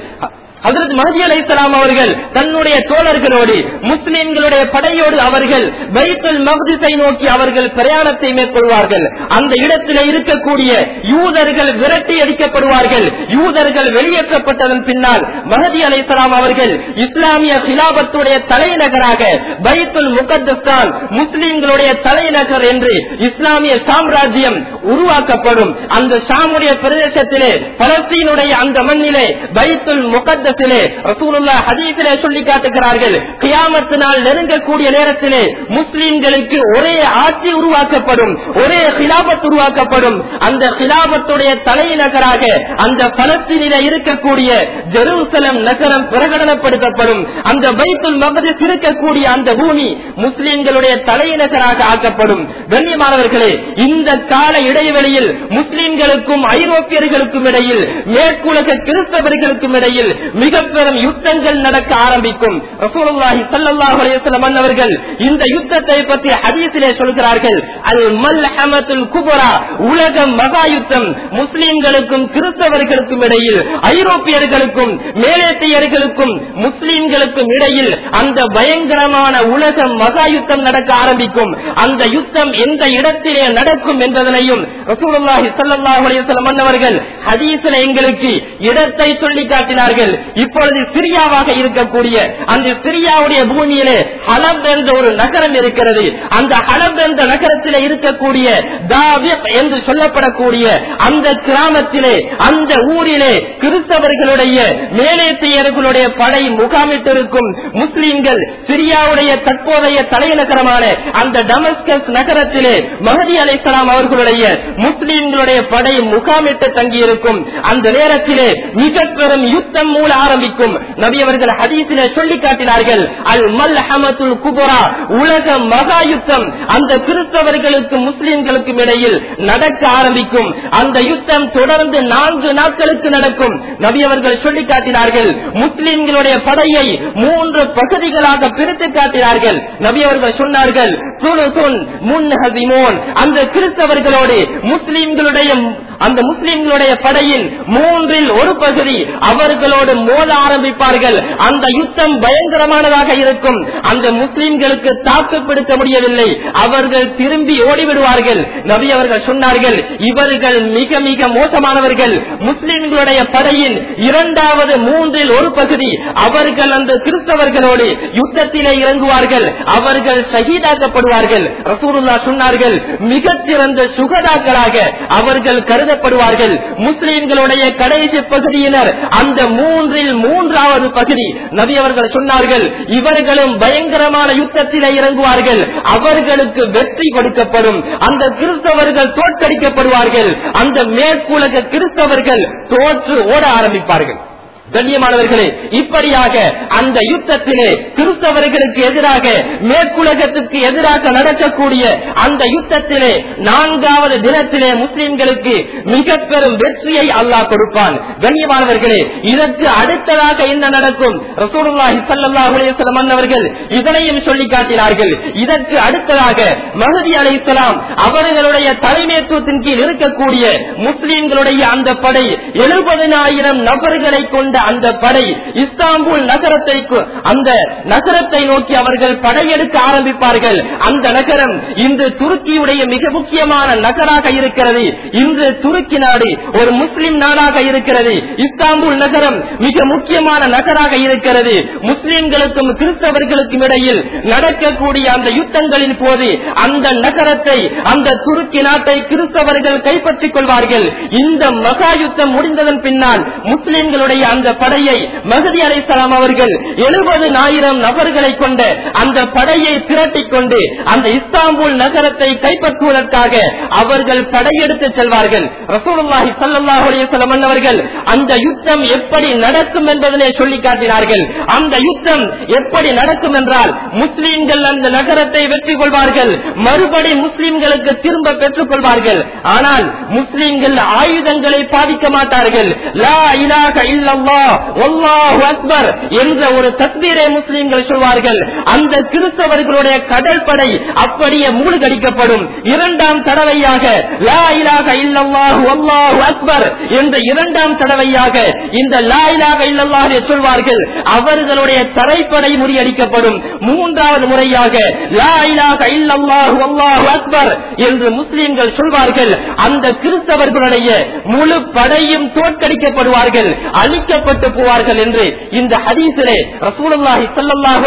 அதற்கு மஹதி அலைசலாம் அவர்கள் தன்னுடைய தோழர்களோடு முஸ்லிம்களுடைய படையோடு அவர்கள் பைத்துல் மகதிசை நோக்கி அவர்கள் பிரயாணத்தை மேற்கொள்வார்கள். அந்த இடத்தில் இருக்கக்கூடிய யூதர்கள் விரட்டி அடிக்கப்படுவார்கள். யூதர்கள் வெளியேற்றப்பட்டதன் பின்னால் மஹதி அலைசலாம் அவர்கள் இஸ்லாமிய சிலாபத்துடைய தலைநகராக பைத்துல் முகத்தஸ்தான் முஸ்லிம்களுடைய தலைநகர் என்று இஸ்லாமிய சாம்ராஜ்யம் உருவாக்கப்படும். அந்த சாமுடைய பிரதேசத்திலே பலஸ்தீனுடைய அந்த மண்ணிலே பைத்துல் முகத்தத்திலே ரசூலுல்லா ஹதீஸிலே சொல்லி காட்டுகிறார்கள் கியாமத்து நாள் நெருங்கக்கூடிய நேரத்திலே முஸ்லிம்களுக்கு ஒரே ஆட்சி உருவாக்கப்படும் ஒரே ஹிலாபத் உருவாக்கப்படும். அந்த ஹிலாபத்துடைய தலைநகராக அந்த பலஸ்தீனில இருக்கக்கூடிய ஜெருசலம் நகரம் பிரகடனப்படுத்தப்படும். அந்த பைத்துல் மகதிஸ் இருக்கக்கூடிய அந்த பூமி முஸ்லிம்களுடைய தலைநகராக ஆக்கப்படும். கண்ணியமானவர்களே இந்த கால இடைவெளியில் முஸ்லிம்களுக்கும் ஐரோப்பியர்களுக்கும் இடையில் மேற்குலக கிறிஸ்தவர்களுக்கும் இடையில் மிக பெரும் யுத்தங்கள் நடக்க ஆரம்பிக்கும். ரசூலுல்லாஹி சல்லல்லாஹு அலைஹி வஸல்லம் அவர்கள் இந்த யுத்தத்தை பற்றி ஹதீஸிலே சொல்கிறார்கள். அல் மல்ஹமத்துல் குபரா உலக மகா யுத்தம். முஸ்லிம்களுக்கும் கிறிஸ்தவர்களுக்கும் இடையில் ஐரோப்பியர்களுக்கும் மேலேத்தையர்களுக்கும் முஸ்லிம்களுக்கும் இடையில் அந்த பயங்கரமான உலக மகா யுத்தம் நடக்க ஆரம்பிக்கும். அந்த யுத்தம் எந்த இடத்திலே நடக்கும் என்பதனையும் ரசூலுல்லாஹி சல்லல்லாஹு அலைஹி வஸல்லம் அவர்கள் ஹதீஸில் எங்களுக்கு இடத்தை சொல்லி காட்டினார்கள். இப்பொழுது சிரியாவாக இருக்கக்கூடிய அந்த சிரியாவுடைய பூமியிலே ஹலப் என்ற ஒரு நகரம் இருக்கிறது. அந்த ஹலப் என்ற நகரத்திலே இருக்கக்கூடிய தாவிப் என்று சொல்லப்படக்கூடிய அந்த கிராமத்திலே அந்த ஊரிலே கிறிஸ்தவர்களுடைய மேலேத்தியர்களுடைய படை முகாமிட்டிருக்கும் முஸ்லிம்கள் சிரியாவுடைய தற்போதைய தலைநகரமான அந்த டமஸ்கஸ் நகரத்திலே மஹதி அலைசலாம் அவர்களுடைய முஸ்லிம்களுடைய படை முகாமிட்டு தங்கியிருக்கும். அந்த நேரத்திலே மிக பெரும் யுத்தம் மூல ஆரம்பிக்கும். நபி அவர்கள் ஹதீசில சொல்லி காட்டினார்கள் அல் மல் ஹமத்துல் குபரா உலக மகா யுத்தம் அந்த கிறிஸ்தவர்களுக்கும் முஸ்லிம்களுக்கும் இடையில் நடக்க ஆரம்பிக்கும். அந்த யுத்தம் தொடர்ந்து நான்கு நாட்களுக்கு நடக்கும். நபி அவர்கள் சொல்லி காட்டினார்கள் முஸ்லிம்களுடைய படையை மூன்று பகுதிகளாக பிரித்து காட்டினார்கள். நபி அவர்கள் சொன்னார்கள் சுலுசுன் முன்ஹசிமோன் அந்த கிறிஸ்தவர்களோடு முஸ்லிம்களுடைய அந்த முஸ்லிம்களுடைய படையின் மூன்றில் ஒரு பகுதி அவர்களோடு மோத ஆரம்பிப்பார்கள். அந்த யுத்தம் பயங்கரமானதாக இருக்கும். அந்த முஸ்லிம்களுக்கு தாக்கு பிடிக்க முடியவில்லை. அவர்கள் திரும்பி ஓடிவிடுவார்கள். நபி அவர்கள் சொன்னார்கள் இவர்கள் மிக மிக மோசமானவர்கள். முஸ்லிம்களுடைய படையின் இரண்டாவது மூன்றில் ஒரு பகுதி அவர்கள் அந்த கிறிஸ்தவர்களோடு யுத்தத்திலே இறங்குவார்கள். அவர்கள் சகிதாக்கப்படுவார்கள் ரசூருல்லா சொன்னார்கள் மிக சிறந்த சுகதாக்களாக அவர்கள் கருதப்படுவார்கள் முஸ்லீம்களுடைய கடைசி பகுதியினர் அந்த மூன்றில் மூன்றாவது பகுதி நபி அவர்கள் சொன்னார்கள் இவர்களும் பயங்கரமான யுத்தத்திலே இறங்குவார்கள் அவர்களுக்கு வெற்றி கொடுக்கப்படும். அந்த கிறிஸ்தவர்கள் தோற்கடிக்கப்படுவார்கள் அந்த மேற்குலக கிறிஸ்தவர்கள் தோற்று ஓட ஆரம்பிப்பார்கள். கண்ணியமானவர்களே இப்படியாக அந்த யுத்தத்திலே கிறிஸ்தவர்களுக்கு எதிராக மேற்குலகத்துக்கு எதிராக நடக்கக்கூடிய அந்த யுத்தத்திலே நான்காவது தினத்திலே முஸ்லிம்களுக்கு மிக பெரும் வெற்றியை அல்லாஹ் கொடுப்பான். கண்ணியமானவர்களே இதற்கு அடுத்ததாக என்ன நடக்கும்? ரசூலுல்லாஹி ஸல்லல்லாஹு அலைஹி வஸல்லம் அவர்கள் இதனையும் சொல்லி காட்டினார்கள். இதற்கு அடுத்ததாக மஹதி அலைஹிஸ்ஸலாம் அவர்களுடைய தலைமைத்துவத்தின் கீழ் இருக்கக்கூடிய முஸ்லிம்களுடைய அந்த படை எழுபதினாயிரம் நபர்களை கொண்ட அந்த படை இஸ்தாம்பூல் நகரத்தை அந்த நகரத்தை நோக்கி அவர்கள் படையெடுக்க ஆரம்பிப்பார்கள். அந்த நகரம் இன்று துருக்கியுடைய மிக முக்கியமான நகராக இருக்கிறது. இன்று துருக்கி நாடு ஒரு முஸ்லிம் நாடாக இருக்கிறது. இஸ்தாம்பூல் நகரம் மிக முக்கியமான நகராக இருக்கிறது. முஸ்லிம்களுக்கும் கிறிஸ்தவர்களுக்கும் இடையில் நடக்கக்கூடிய அந்த யுத்தங்களின் போது அந்த நகரத்தை அந்த துருக்கி நாட்டை கிறிஸ்தவர்கள் கைப்பற்றிக் கொள்வார்கள். இந்த மகா யுத்தம் முடிந்ததன் பின்னால் முஸ்லிம்களுடைய அந்த படையை மகதி அலைசலாம் அவர்கள் எழுபது ஆயிரம் நபர்களை கொண்ட அந்த படையை திரட்டிக் கொண்டு அந்த இஸ்தாம்பூல் நகரத்தை கைப்பற்றுவதற்காக அவர்கள் படையெடுத்து செல்வார்கள். ரசூலுல்லாஹி அவர்கள் அந்த யுத்தம் எப்படி நடக்கும் என்பதனை சொல்லி காட்டினார்கள். அந்த யுத்தம் எப்படி நடக்கும் என்றால் முஸ்லீம்கள் அந்த நகரத்தை வெற்றி கொள்வார்கள். மறுபடி முஸ்லீம்களுக்கு திரும்ப பெற்றுக் கொள்வார்கள். ஆனால் முஸ்லீம்கள் ஆயுதங்களை பாதிக்க மாட்டார்கள். லா அல்லாஹ் அக்பர் என்ற ஒரு தத்வீரை முஸ்லீம்கள் சொல்வார்கள். அந்த கிறிஸ்தவர்களுடைய கடற்படை அப்படியே மூழ்கடிக்கப்படும். இரண்டாம் தடவையாக லா இலாஹ இல்லல்லாஹ் வல்லாஹு அக்பர் என்ற இரண்டாம் தடவையாக இந்த லா இலாஹ இல்லல்லாஹ் சொல்வார்கள். அவர்களுடைய தரைப்படை முறியடிக்கப்படும். மூன்றாவது முறையாக லா இலாஹ இல்லல்லாஹ் வல்லாஹு அக்பர் என்று முஸ்லீம்கள் சொல்வார்கள். அந்த கிறிஸ்தவர்களுடைய முழு படையும் தோற்கடிக்கப்படுவார்கள். அழிக்க கொல்லப்பட்டு போவார்கள் என்று இந்த ஹதீசிலே ரசூலுல்லாஹி ஸல்லல்லாஹு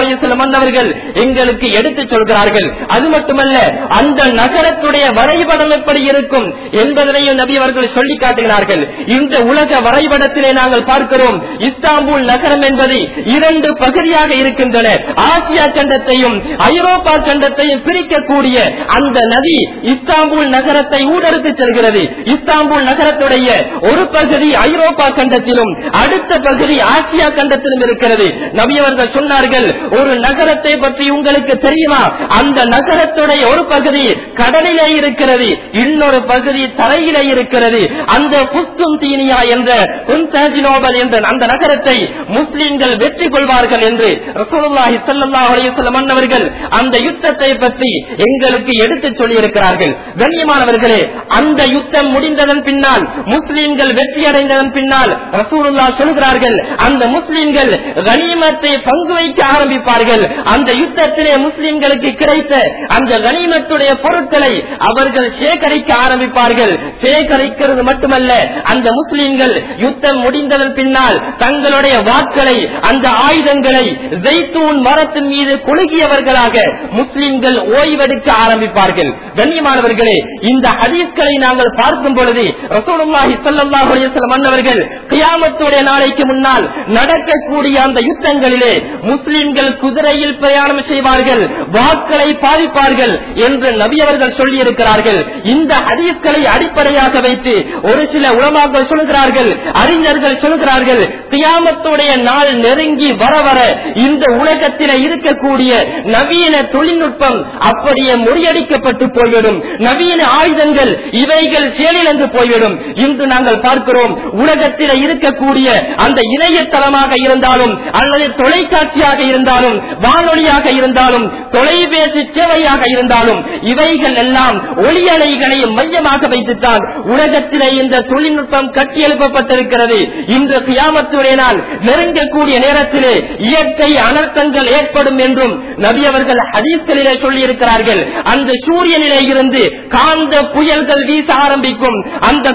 எங்களுக்கு எடுத்துச் சொல்கிறார்கள். அது மட்டுமல்ல அந்த நகரத்துடைய வரைபடம் எப்படி இருக்கும் என்பதனையும் நபி அவர்கள் சொல்லி காட்டுகிறார்கள். இந்த உலக வரைபடத்திலே நாங்கள் பார்க்கிறோம் இஸ்தாம்பூல் நகரம் என்பது இரண்டு பகுதியாக இருக்கின்றன. ஆசியா கண்டத்தையும் ஐரோப்பா கண்டத்தையும் பிரிக்கக்கூடிய அந்த நதி இஸ்தாம்பூல் நகரத்தை ஊடறுத்து செல்கிறது. இஸ்தாம்பூல் நகரத்துடைய ஒரு பகுதி ஐரோப்பா கண்டத்திலும் அடுத்த அடுத்த பகுதி ஆசியா கண்டத்திலும் இருக்கிறது. நபியவர்கள் சொன்னார்கள் ஒரு நகரத்தை பற்றி உங்களுக்கு தெரியுமா? அந்த நகரத்துடைய ஒரு பகுதி கடலிலே இருக்கிறது இன்னொரு பகுதி தரையிலே இருக்கிறது. அந்த புஸ்தும் தீனியா என்ற குன்தாஜினோபல் என்ற அந்த நகரத்தை முஸ்லிம்கள் வெற்றி கொள்வார்கள் என்று ரசூலுல்லாஹி ஸல்லல்லாஹு அலைஹி வஸல்லம் அன்னவர்கள் அந்த யுத்தத்தை பற்றி எங்களுக்கு எடுத்துச் சொல்லி இருக்கிறார்கள் கண்ணியமானவர்களே அந்த யுத்தம் முடிந்ததன் பின்னால் முஸ்லிம்கள் வெற்றி அடைந்ததன் பின்னால் ரசூலுல்லா சொல்கிறார்கள் அந்த முஸ்லிம்கள் கனிமத்தை பங்கு வைக்க ஆரம்பிப்பார்கள். அந்த யுத்தத்திலே முஸ்லிம்களுக்கு கிடைத்த அந்த கனிமத்துடைய பொருட்களை அவர்கள் சேகரிக்க ஆரம்பிப்பார்கள். சேகரிக்கிறது மட்டுமல்ல அந்த முஸ்லிம்கள் யுத்தம் முடிந்ததன் பின்னால் தங்களுடைய வாக்களை அந்த ஆயுதங்களை ஜெய்தூன் மரத்தின் மீது குலுகியவர்களாக முஸ்லிம்கள் ஓய்வெடுக்க ஆரம்பிப்பார்கள். கண்ணியமானவர்களே இந்த ஹதீஸ்களை நாங்கள் பார்க்கும் பொழுது ரசோலுல்லாஹி சல்லாஹ் அலைஹி வஸல்லம் அன்னவர்கள் கியாமத்துடைய நாளைக்கு முன்னால் நடக்கக்கூடிய அந்த யுத்தங்களிலே முஸ்லிம்கள் குதிரையில் பிரயாணம் செய்வார்கள் வாக்களை பாதிப்பார்கள் என்று நபி அவர்கள் சொல்லி இருக்கிறார்கள் இந்த ஹதீஸ்களை அடிப்படையாக வைத்து ஒரு சில உலமாக்கள் சொல்கிறார்கள் அறிஞர்கள் சொல்கிறார்கள் தியாமத்துடைய நாள் நெருங்கி வர வர இந்த உலகத்தில் இருக்கக்கூடிய நவீன தொழில்நுட்பம் அப்படியே முறியடிக்கப்பட்டு போய்விடும். நவீன ஆயுதங்கள் இவைகள் செயலிழந்து போய்விடும். இன்று நாங்கள் பார்க்கிறோம் உலகத்தில் இருக்கக்கூடிய அந்த இணையதளமாக இருந்தாலும் அல்லது தொலைக்காட்சியாக இருந்தாலும் வானொலியாக இருந்தாலும் தொலைபேசி சேவையாக இருந்தாலும் இவைகள் எல்லாம் ஒளியலைகளை மையமாக வைத்துத்தான் உலகத்திலே இந்த தொழில்நுட்பம் கட்டியெழுப்பப்பட்டிருக்கிறது இன்று கியாமத்துடைய நாள் நெருங்கக்கூடிய நேரத்திலே இயற்கை அனர்த்தங்கள் ஏற்படும் என்றும் நபி அவர்கள் ஹதீஸ்களிலே சொல்லியிருக்கிறார்கள். அந்த சூரியனிலே இருந்து காந்த புயல்கள் வீச ஆரம்பிக்கும். அந்த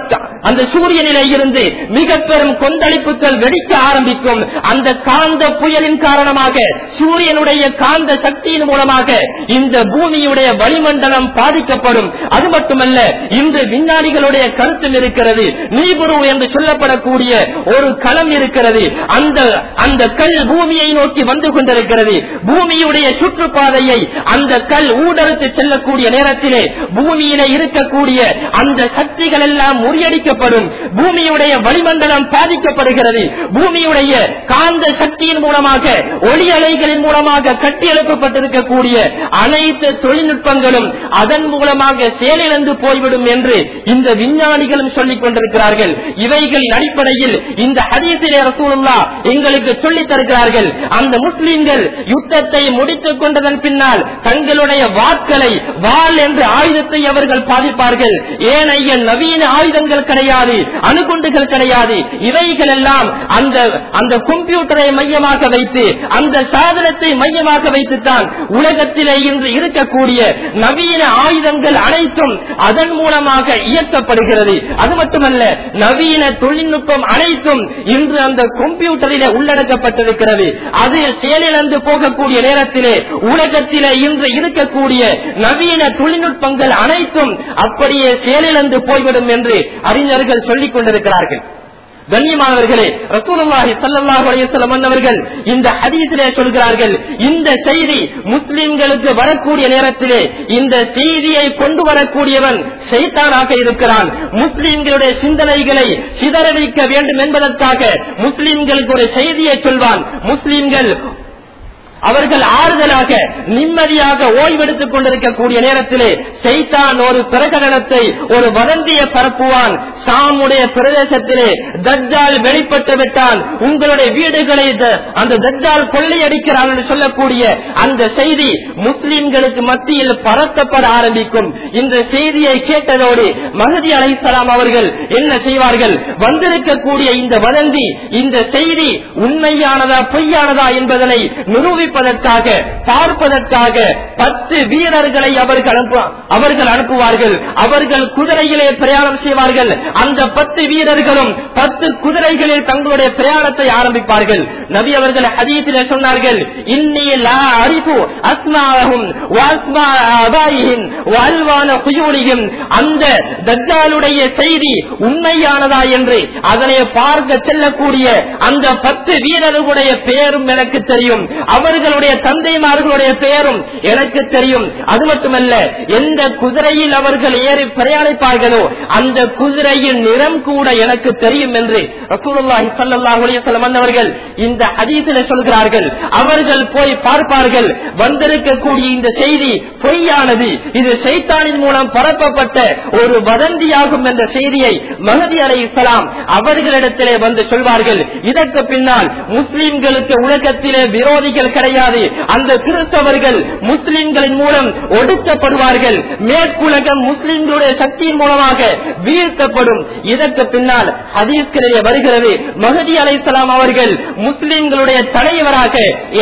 அந்த சூரியனிலே இருந்து மிக பெரும் கொந்தளிப்புகள் வெடிக்க ஆரம்பிக்கும். அந்த காந்த புயலின் காரணமாக சூரியனுடைய காந்த சக்தியின் மூலமாக இந்த பூமியுடைய வளிமண்டலம் பாதிக்கப்படும். அது மட்டுமல்ல இன்று விஞ்ஞானிகளுடைய கருத்தும் இருக்கிறது. நீபுரு என்று சொல்லப்படக்கூடிய ஒரு களம் இருக்கிறது. அந்த அந்த கல் பூமியை நோக்கி வந்து கொண்டிருக்கிறது. பூமியுடைய சுற்றுப்பாதையை அந்த கல் ஊடறுத்து செல்லக்கூடிய நேரத்திலே பூமியிலே இருக்கக்கூடிய அந்த சக்திகள் எல்லாம் முறியடிக்கப்படும். பூமியுடைய வளிமண்டலம் பாதிக்கப்படுகிறது. பூமியுடைய காந்த சக்தியின் மூலமாக ஒளி அலைகளின் மூலமாக கட்டியெழுப்பப்பட்டிருக்கக்கூடிய அனைத்து தொழில்நுட்பங்களும் அதன் மூலமாக செயலிழந்து போய்விடும் என்று இந்த விஞ்ஞானிகளும் சொல்லிக் கொண்டிருக்கிறார்கள். இவைகளின் அடிப்படையில் இந்த ஹதீசிலே ரசூலுல்லா எங்களுக்கு சொல்லித் தருகிறார்கள். அந்த முஸ்லிம்கள் யுத்தத்தை முடித்துக் கொண்டதன் பின்னால் தங்களுடைய வாக்களை வாள் என்ற ஆயுதத்தை அவர்கள் பாதிப்பார்கள். ஏனைய நவீன ஆயுதங்கள் கிடையாது அணுகுண்டுகள் கிடையாது. இவைகள் எல்லாம் எல்லாம் அந்த அந்த கம்ப்யூட்டரை மையமாக வைத்து அந்த சாதனத்தை மையமாக வைத்துத்தான் உலகத்திலே இன்று இருக்கக்கூடிய நவீன ஆயுதங்கள் அனைத்தும் அதன் மூலமாக இயக்கப்படுகிறது. அது மட்டுமல்ல நவீன தொழில்நுட்பம் அனைத்தும் இன்று அந்த கம்ப்யூட்டரிலே உள்ளடக்கப்பட்டிருக்கிறது. அது செயலிழந்து போகக்கூடிய நேரத்திலே உலகத்திலே இன்று இருக்கக்கூடிய நவீன தொழில்நுட்பங்கள் அனைத்தும் அப்படியே செயலிழந்து போய்விடும் என்று அறிஞர்கள் சொல்லிக் கொண்டிருக்கிறார்கள். கண்ணியமானவர்களே ரசூலுல்லாஹி ஸல்லல்லாஹு அவர்கள் இந்த ஹதீஸிலே சொல்கிறார்கள் இந்த செய்தி முஸ்லிம்களுக்கு வரக்கூடிய நேரத்திலே இந்த செய்தியை கொண்டு வரக்கூடியவன் செய்தானாக இருக்கிறான். முஸ்லிம்களுடைய சிந்தனைகளை சிதறடிக்க வேண்டும் என்பதற்காக முஸ்லிம்களுக்கு ஒரு செய்தியை சொல்வான். முஸ்லிம்கள் அவர்கள் ஆறுதலாக நிம்மதியாக ஓய்வெடுத்துக் கொண்டிருக்கக்கூடிய நேரத்திலே செய்தான் ஒரு பிரகடனத்தை ஒரு வதந்தியை பரப்புவான். சாமுடைய பிரதேசத்திலே தஜ்ஜால் வெளிப்பட்டு விட்டால் உங்களுடைய வீடுகளை அந்த தஜ்ஜால் கொள்ளையடிக்கிறான் என்று சொல்லக்கூடிய அந்த செய்தி முஸ்லிம்களுக்கு மத்தியில் பரத்தப்பட ஆரம்பிக்கும். இந்த செய்தியை கேட்டதோடு மகதி அலைசலாம் அவர்கள் என்ன செய்வார்கள்? வந்திருக்கக்கூடிய இந்த வதந்தி இந்த செய்தி உண்மையானதா பொய்யானதா என்பதனை நிரூபிப்பதற்காக பார்ப்பதற்காக பத்து வீரர்களை அவர்கள் அவர்கள் அனுப்புவார்கள். அவர்கள் குதிரையிலே பிரயாணம் செய்வார்கள். அந்த பத்து வீரர்களும் பத்து குதிரைகளில் தங்களுடைய பிரயாணத்தை ஆரம்பிப்பார்கள். நபி அவர்கள் ஹதீஸிலே சொன்னார்கள் இன்னி லா அறிவு அஸ்மாவும் வாஸ்மா அந்த தஜ்ஜாலுடைய செய்தி உண்மையானதா என்று அதனை பார்க்க செல்லக்கூடிய அந்த பத்து வீரர்களுடைய பெயரும் எனக்கு தெரியும். அவர்களுடைய தந்தைமார்களுடைய பெயரும் எனக்கு தெரியும். அது மட்டுமல்ல எந்த குதிரையில் அவர்கள் ஏறி பிரயாணிப்பார்களோ அந்த குதிரையில் குதிரையின் நிறம் கூட எனக்கு தெரியும் என்று ரசூலுல்லாஹி ஸல்லல்லாஹு அலைஹி வஸல்லம் அவர்கள் இந்த ஹதீஸிலே சொல்கிறார்கள். அவர்கள் போய் பார்ப்பார்கள். வந்திருக்கக்கூடிய இந்த செய்தி பொய்யானது. இது சைத்தானின் மூலம் பரப்பப்பட்ட ஒரு வதந்தியாகும் என்ற செய்தியை மகதி அலை இஸ்லாம் அவர்களிடத்திலே வந்து சொல்வார்கள். இதற்கு பின்னால் முஸ்லிம்களுக்கு உலகத்திலே விரோதிகள் கிடையாது. அந்த கிறிஸ்தவர்கள் முஸ்லிம்களின் மூலம் ஒடுக்கப்படுவார்கள். மேற்குலகம் முஸ்லிம்களுடைய சக்தியின் மூலமாக வீழ்த்தப்படும். வரும். இதற்கு பின்னால் ஹதீஸ்களிலே வருகிறது. மகதி அலை அவர்கள் முஸ்லிம்களுடைய தலைவராக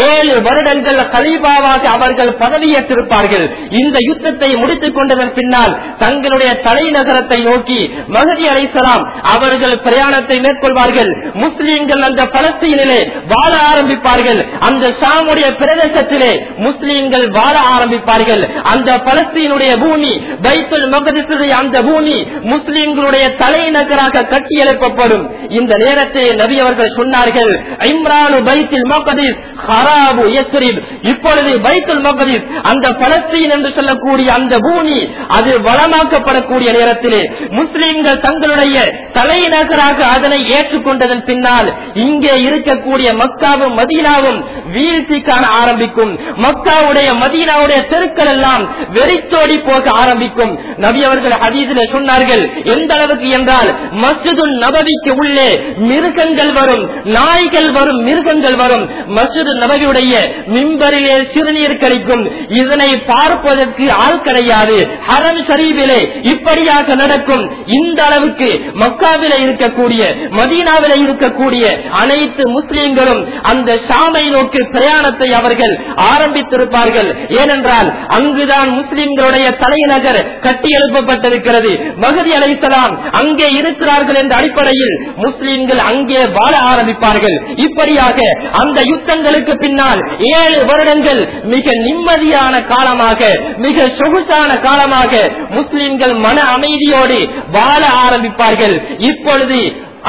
ஏழு வருடங்கள் கலீபாவாக அவர்கள் பதவியேற்றிருப்பார்கள். இந்த யுத்தத்தை முடித்துக் கொண்டதன் பின்னால் தங்களுடைய தலைநகரத்தை நோக்கி மகதி அலைசலாம் அவர்கள் பிரயாணத்தை மேற்கொள்வார்கள். முஸ்லிம்கள் அந்த பலஸ்தீனிலே வாழ ஆரம்பிப்பார்கள். அந்த ஷாமுடைய பிரதேசத்திலே முஸ்லிம்கள் வாழ ஆரம்பிப்பார்கள். அந்த பலஸ்தீனுடைய பூமி பைத்துல் மகதிசுடைய அந்த பூமி முஸ்லிம்களுடைய தலைநகராக கட்டியெழுப்பப்படும். இந்த நேரத்தில் நபி அவர்கள் சொன்னார்கள் இம்ரானு பைத்தில் மகதிஸ் ஹராபு யஸ்ரிப். இப்பொழுது பைத்துல் மகதிஸ் அந்த பலஸ்தீன் என்று சொல்லக்கூடிய அந்த பூமி அது வளமாக்கப்படக்கூடிய நேரத்திலே முஸ்லிம்கள் தங்களுடைய தலைநகராக அதனை ஏற்றுக்கொண்டதன் பின்னால் இங்கே இருக்கக்கூடிய மக்காவும் மதீனாவும் வீழ்ச்சி காண ஆரம்பிக்கும். மக்காவுடைய மதீனாவுடைய தெருக்கள் எல்லாம் வெறிச்சோடி போக ஆரம்பிக்கும். நபி அவர்கள் அதீதில சொன்னார்கள் எந்த அளவுக்கு என்றால் மஸ்ஜிதுல் நபவிக்கு உள்ளே மிருகங்கள் வரும் நாய்கள் வரும் மிருகங்கள் வரும். மஸ்ஜிது நபவியுடைய மிம்பரிலே சிறுநீர் கிடைக்கும். இதனை பார்ப்பதற்கு ஆள் கிடையாது. ஹரம் ஷரீபிலே இப்படியாக நடக்கும். இந்த அளவுக்கு மக்காவில இருக்கக்கூடிய மதீனாவில இருக்கக்கூடிய அனைத்து முஸ்லிம்களும் அந்த ஷாமை நோக்கி பிரயாணத்தை அவர்கள் ஆரம்பித்திருப்பார்கள். ஏனென்றால் அங்குதான் முஸ்லிம்களுடைய தலைநகர் கட்டி எழுப்பப்பட்டிருக்கிறது. மகதி அலைசலாம் அங்கே இருக்கிறார்கள் என்ற அடிப்படையில் முஸ்லிம்கள் அங்கே வாழ ஆரம்பிப்பார்கள். இப்படியாக அந்த யுத்தங்களுக்கு பின்னால் ஏழு வருடங்கள் மிக நிம்மதியான காலமாக மிக சொகுசான காலமாக முஸ்லிம்கள் மன அமைதியோடு வாழ ஆரம்பிப்பார்கள். இப்பொழுது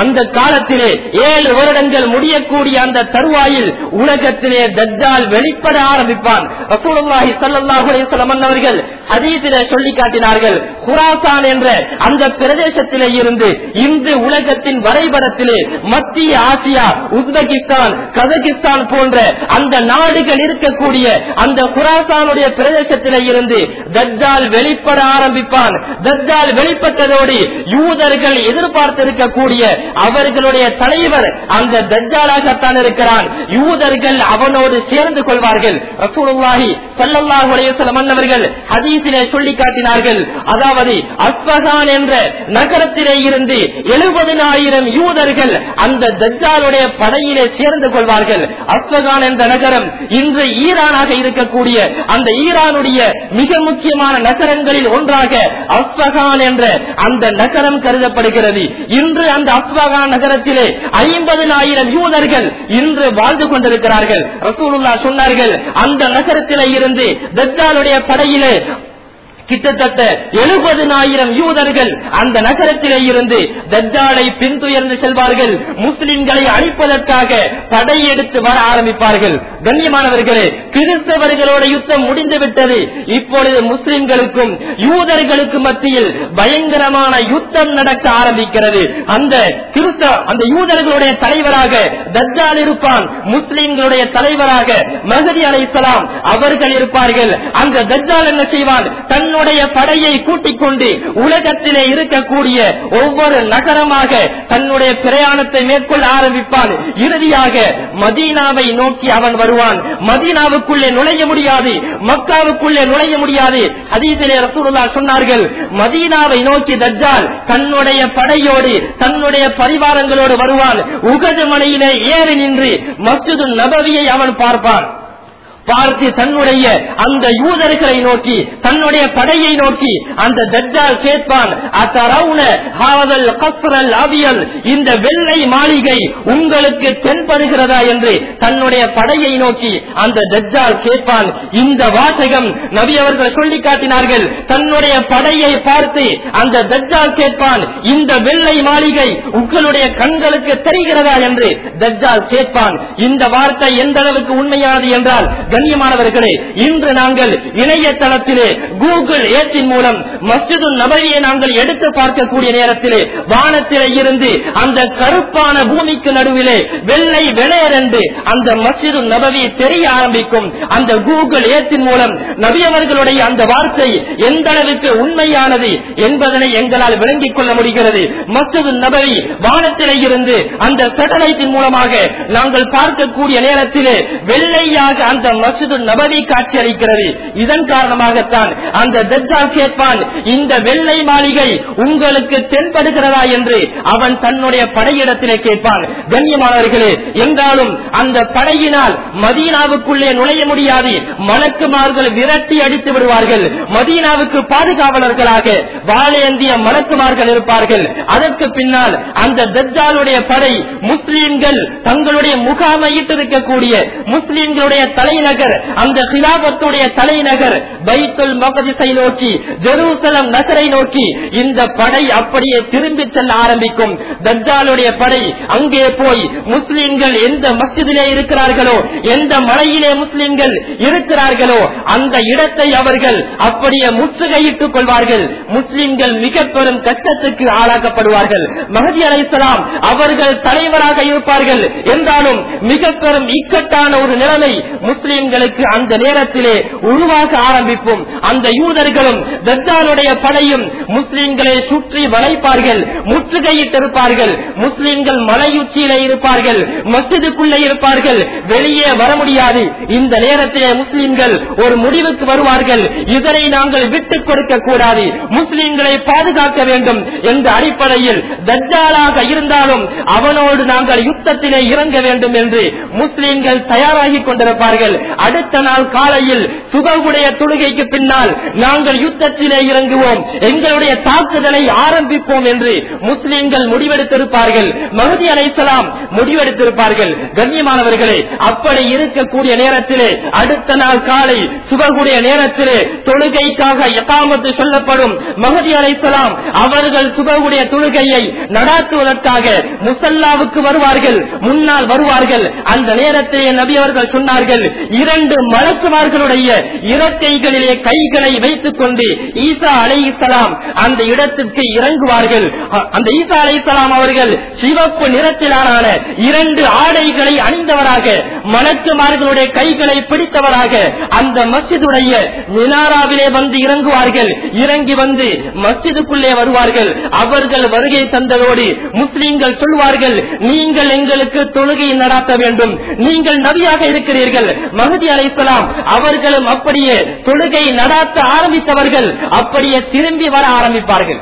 அந்த காலத்திலே ஏழு வருடங்கள் முடியக்கூடிய அந்த தருவாயில் உலகத்திலே தஜ்ஜால் வெளிப்பட ஆரம்பிப்பான் ரசூலுல்லாஹி ஸல்லல்லாஹு அலைஹி வஸல்லம் அவர்கள் ஹதீஸிலே சொல்லி காட்டினார்கள் குராசான் என்ற அந்த பிரதேசத்திலே இருந்து இன்று உலகத்தின் வரைபடத்திலே மத்திய ஆசியா உஸ்பெகிஸ்தான் கஜகிஸ்தான் போன்ற அந்த நாடுகள் இருக்கக்கூடிய அந்த குராசானுடைய பிரதேசத்திலே இருந்து தஜ்ஜால் வெளிப்பட ஆரம்பிப்பான். தஜ்ஜால் வெளிப்பட்டதோடு யூதர்கள் எதிர்பார்த்திருக்கக்கூடிய அவர்களுடைய தலைவர் அந்த தஜ்ஜாலாகத்தான் இருக்கிறான் யூதர்கள் அவனோடு சேர்ந்து கொள்வார்கள். ரசூலுல்லாஹி சொல்லி காட்டினார்கள். அதாவது அஸ்பகான் என்ற நகரத்திலே இருந்து எழுபதினாயிரம் யூதர்கள் அந்த தஜ்ஜாலுடைய படையிலே சேர்ந்து கொள்வார்கள். அஸ்பகான் என்ற நகரம் இன்று ஈரானாக இருக்கக்கூடிய அந்த ஈரானுடைய மிக முக்கியமான நகரங்களில் ஒன்றாக அஸ்பகான் என்ற அந்த நகரம் கருதப்படுகிறது. இன்று அந்த அஸ்பகான் நகரத்திலே ஐம்பதனாயிரம் யூதர்கள் இன்று வாழ்ந்து கொண்டிருக்கிறார்கள். ரசூலுல்லா சொன்னார்கள் அந்த நகரத்திலே இருந்து தஜ்ஜாலுடைய படையிலே கிட்டத்தட்ட எழுபதினாயிரம் யூதர்கள் அந்த நகரத்திலே இருந்து தஜ்ஜாலை பின்துயர்ந்து செல்வார்கள். முஸ்லிம்களை அழிப்பதற்காக படையெடுத்து வர ஆரம்பிப்பார்கள். கண்ணியமானவர்களே கிறிஸ்தவர்களோட யுத்தம் முடிந்து விட்டது இப்பொழுது முஸ்லிம்களுக்கும் யூதர்களுக்கும் மத்தியில் பயங்கரமான யுத்தம் நடக்க ஆரம்பிக்கிறது. அந்த கிறிஸ்தவ அந்த யூதர்களுடைய தலைவராக தஜ்ஜால் இருப்பான். முஸ்லிம்களுடைய தலைவராக மகதி அலை அவர்கள் இருப்பார்கள். அந்த தஜ்ஜால் என்ன செய்வான்? தன்னுடைய படையை கூட்டிக் கொண்டு உலகத்திலே இருக்கக்கூடிய ஒவ்வொரு நகரமாக தன்னுடைய பிரயாணத்தை மேற்கொள்ள ஆரம்பிப்பான். இறுதியாக மதீனாவை நோக்கி அவன் வருவான். மதீனாவுக்குள்ளே நுழைய முடியாது. மக்காவுக்குள்ளே நுழைய முடியாது. அதீசிலே ரசூலுல்லா சொன்னார்கள் மதீனாவை நோக்கி தஜ்ஜால் தன்னுடைய படையோடு தன்னுடைய பரிவாரங்களோடு வருவான். உகது மலையிலே ஏறி நின்று மஸ்ஜிது நபவியை அவன் பார்ப்பான். பார்த்து தன்னுடைய அந்த யூதர்களை நோக்கி தன்னுடைய படையை நோக்கி அந்த தஜ்ஜால் கேட்பான் அத்தரவுன கஸ்ரல் அவியல் இந்த வெள்ளை மாளிகை உங்களுக்கு தென்படுகிறதா? என்று தன்னுடைய படையை நோக்கி அந்த தஜ்ஜால் கேட்பான். இந்த வாசகம் நபி அவர்கள் சொல்லி காட்டினார்கள். தன்னுடைய படையை பார்த்து அந்த தஜ்ஜால் கேட்பான் இந்த வெள்ளை மாளிகை உங்களுடைய கண்களுக்கு தெரிகிறதா? என்று தஜ்ஜால் கேட்பான். இந்த வார்த்தை எந்த அளவுக்கு உண்மையானது என்றால் கண்ணியமானவர்களே இன்று நாங்கள் இணையதளத்திலே கூகுள் ஏற்றின் மூலம் மஸ்ஜிது நபரியை நாங்கள் எடுத்து பார்க்கக்கூடிய நேரத்திலே வானத்திலே இருந்து அந்த கருப்பான பூமிக்கு நடுவிலே வெள்ளை வெளையரண்டு அந்த மஸ்ஜிது நபவி தெரிய ஆரம்பிக்கும். அந்த கூகுள் ஏற்றின் மூலம் நபியவர்களுடைய அந்த வார்த்தை எந்த அளவுக்கு உண்மையானது என்பதனை எங்களால் விளங்கிக் கொள்ள முடிகிறது. மஸ்ஜிது நபவி வானத்திலே இருந்து அந்த சேட்டலைட்டின் மூலமாக நாங்கள் பார்க்கக்கூடிய நேரத்திலே வெள்ளையாக அந்த மஸ்ஜிது நபவி காட்சி அளிக்கிறது இதன் காரணமாகத்தான் அந்த தஜ்ஜால் கேட்பான் இந்த வெள்ளை மாளிகை உங்களுக்கு தென்படுகிறதா என்று அவன் தன்னுடைய படையிடத்திலே கேட்பான். கண்ணியமானவர்களே என்றாலும் அந்த படையினால் மதீனாவுக்குள்ளே நுழைய முடியாது. மலக்குமார்கள் விரட்டி அடித்து விடுவார்கள். மதீனாவுக்கு பாதுகாவலர்களாக வாழேந்திய மலக்குமார்கள் இருப்பார்கள். அதற்கு பின்னால் அந்த தஜ்ஜாலுடைய படை முஸ்லீம்கள் தங்களுடைய முகாமையிட்டிருக்கக்கூடிய முஸ்லீம்களுடைய தலைநகர் அந்த கிலாபத்துடைய தலைநகர் பைத்துல் மகதிசை நோக்கி ஜெருசலம் நகரை நோக்கி இந்த படை அப்படியே திரும்பி செல்ல ஆரம்பிக்கும். தஜாலுடைய படை அங்கே போய் முஸ்லிம்கள் எந்த மஸ்ஜிதிலே இருக்கிறார்களோ எந்த மலையிலே முஸ்லிம்கள் இருக்கிறார்களோ அந்த இடத்தை அவர்கள் அப்படியே முற்றுகையிட்டுக் கொள்வார்கள். முஸ்லிம்கள் மிக பெரும் கஷ்டத்துக்கு ஆளாக்கப்படுவார்கள். மகதி அலைசலாம் அவர்கள் தலைவராக இருப்பார்கள். என்றாலும் மிக பெரும் இக்கட்டான ஒரு நிலைமை முஸ்லிம் முஸ்லிம்களுக்கு அந்த நேரத்திலே உருவாக ஆரம்பிப்போம். அந்த யூதர்களும் தஜ்ஜாலுடைய படையும் முஸ்லிம்களை சுற்றி வளைப்பார்கள் முற்றுகையிட்டிருப்பார்கள். முஸ்லிம்கள் மலையுச்சியிலே இருப்பார்கள் மசிதுக்குள்ளே இருப்பார்கள். வெளியே வர முடியாது. இந்த நேரத்திலே முஸ்லிம்கள் ஒரு முடிவுக்கு வருவார்கள். இதனை நாங்கள் விட்டுக் கொடுக்க கூடாது. முஸ்லிம்களை பாதுகாக்க வேண்டும் என்ற அடிப்படையில் தஜ்ஜாலாக இருந்தாலும் அவனோடு நாங்கள் யுத்தத்திலே இறங்க வேண்டும் என்று முஸ்லிம்கள் தயாராகி கொண்டிருப்பார்கள். அடுத்த நாள் காலையில் சுபகுடைய தொழுகைக்கு பின்னால் நாங்கள் யுத்தத்திலே இறங்குவோம். எங்களுடைய தாக்குதலை ஆரம்பிப்போம் என்று முஸ்லிம்கள் முடிவெடுத்திருப்பார்கள். மகுதி அலைசலாம் முடிவெடுத்திருப்பார்கள். கண்ணியமானவர்களே அப்படி இருக்கக்கூடிய நேரத்திலே அடுத்த நாள் காலை சுபகுடைய நேரத்திலே தொழுகைக்காக எகாமத்து சொல்லப்படும் மகுதி அலைசலாம் அவர்கள் சுபகுடைய தொழுகையை நடாத்துவதற்காக முசல்லாவுக்கு வருவார்கள் முன்னால் வருவார்கள். அந்த நேரத்திலே நபி அவர்கள் சொன்னார்கள் இரண்டு மலக்குமார்களுடைய இறக்கைகளிலே கைகளை வைத்துக் கொண்டு ஈசா அலை அந்த இடத்திற்கு இறங்குவார்கள். அந்த ஈசா அலை அவர்கள் சிவப்பு நிறத்திலான இரண்டு ஆடைகளை அணிந்தவராக மலக்குமார்களுடைய கைகளை பிடித்தவராக அந்த மசிதுடைய மினாராவிலே வந்து இறங்குவார்கள். இறங்கி வந்து மஸ்ஜிதுக்குள்ளே வருவார்கள். அவர்கள் வருகை தந்ததோடு முஸ்லீம்கள் சொல்வார்கள் நீங்கள் எங்களுக்கு தொழுகை நடாத்த வேண்டும். நீங்கள் நபியாக இருக்கிறீர்கள். மகதி அலைசலாம் அவர்களும் அப்படியே தொழுகை நடாத்த ஆரம்பித்தவர்கள் அப்படியே திரும்பி வர ஆரம்பிப்பார்கள்.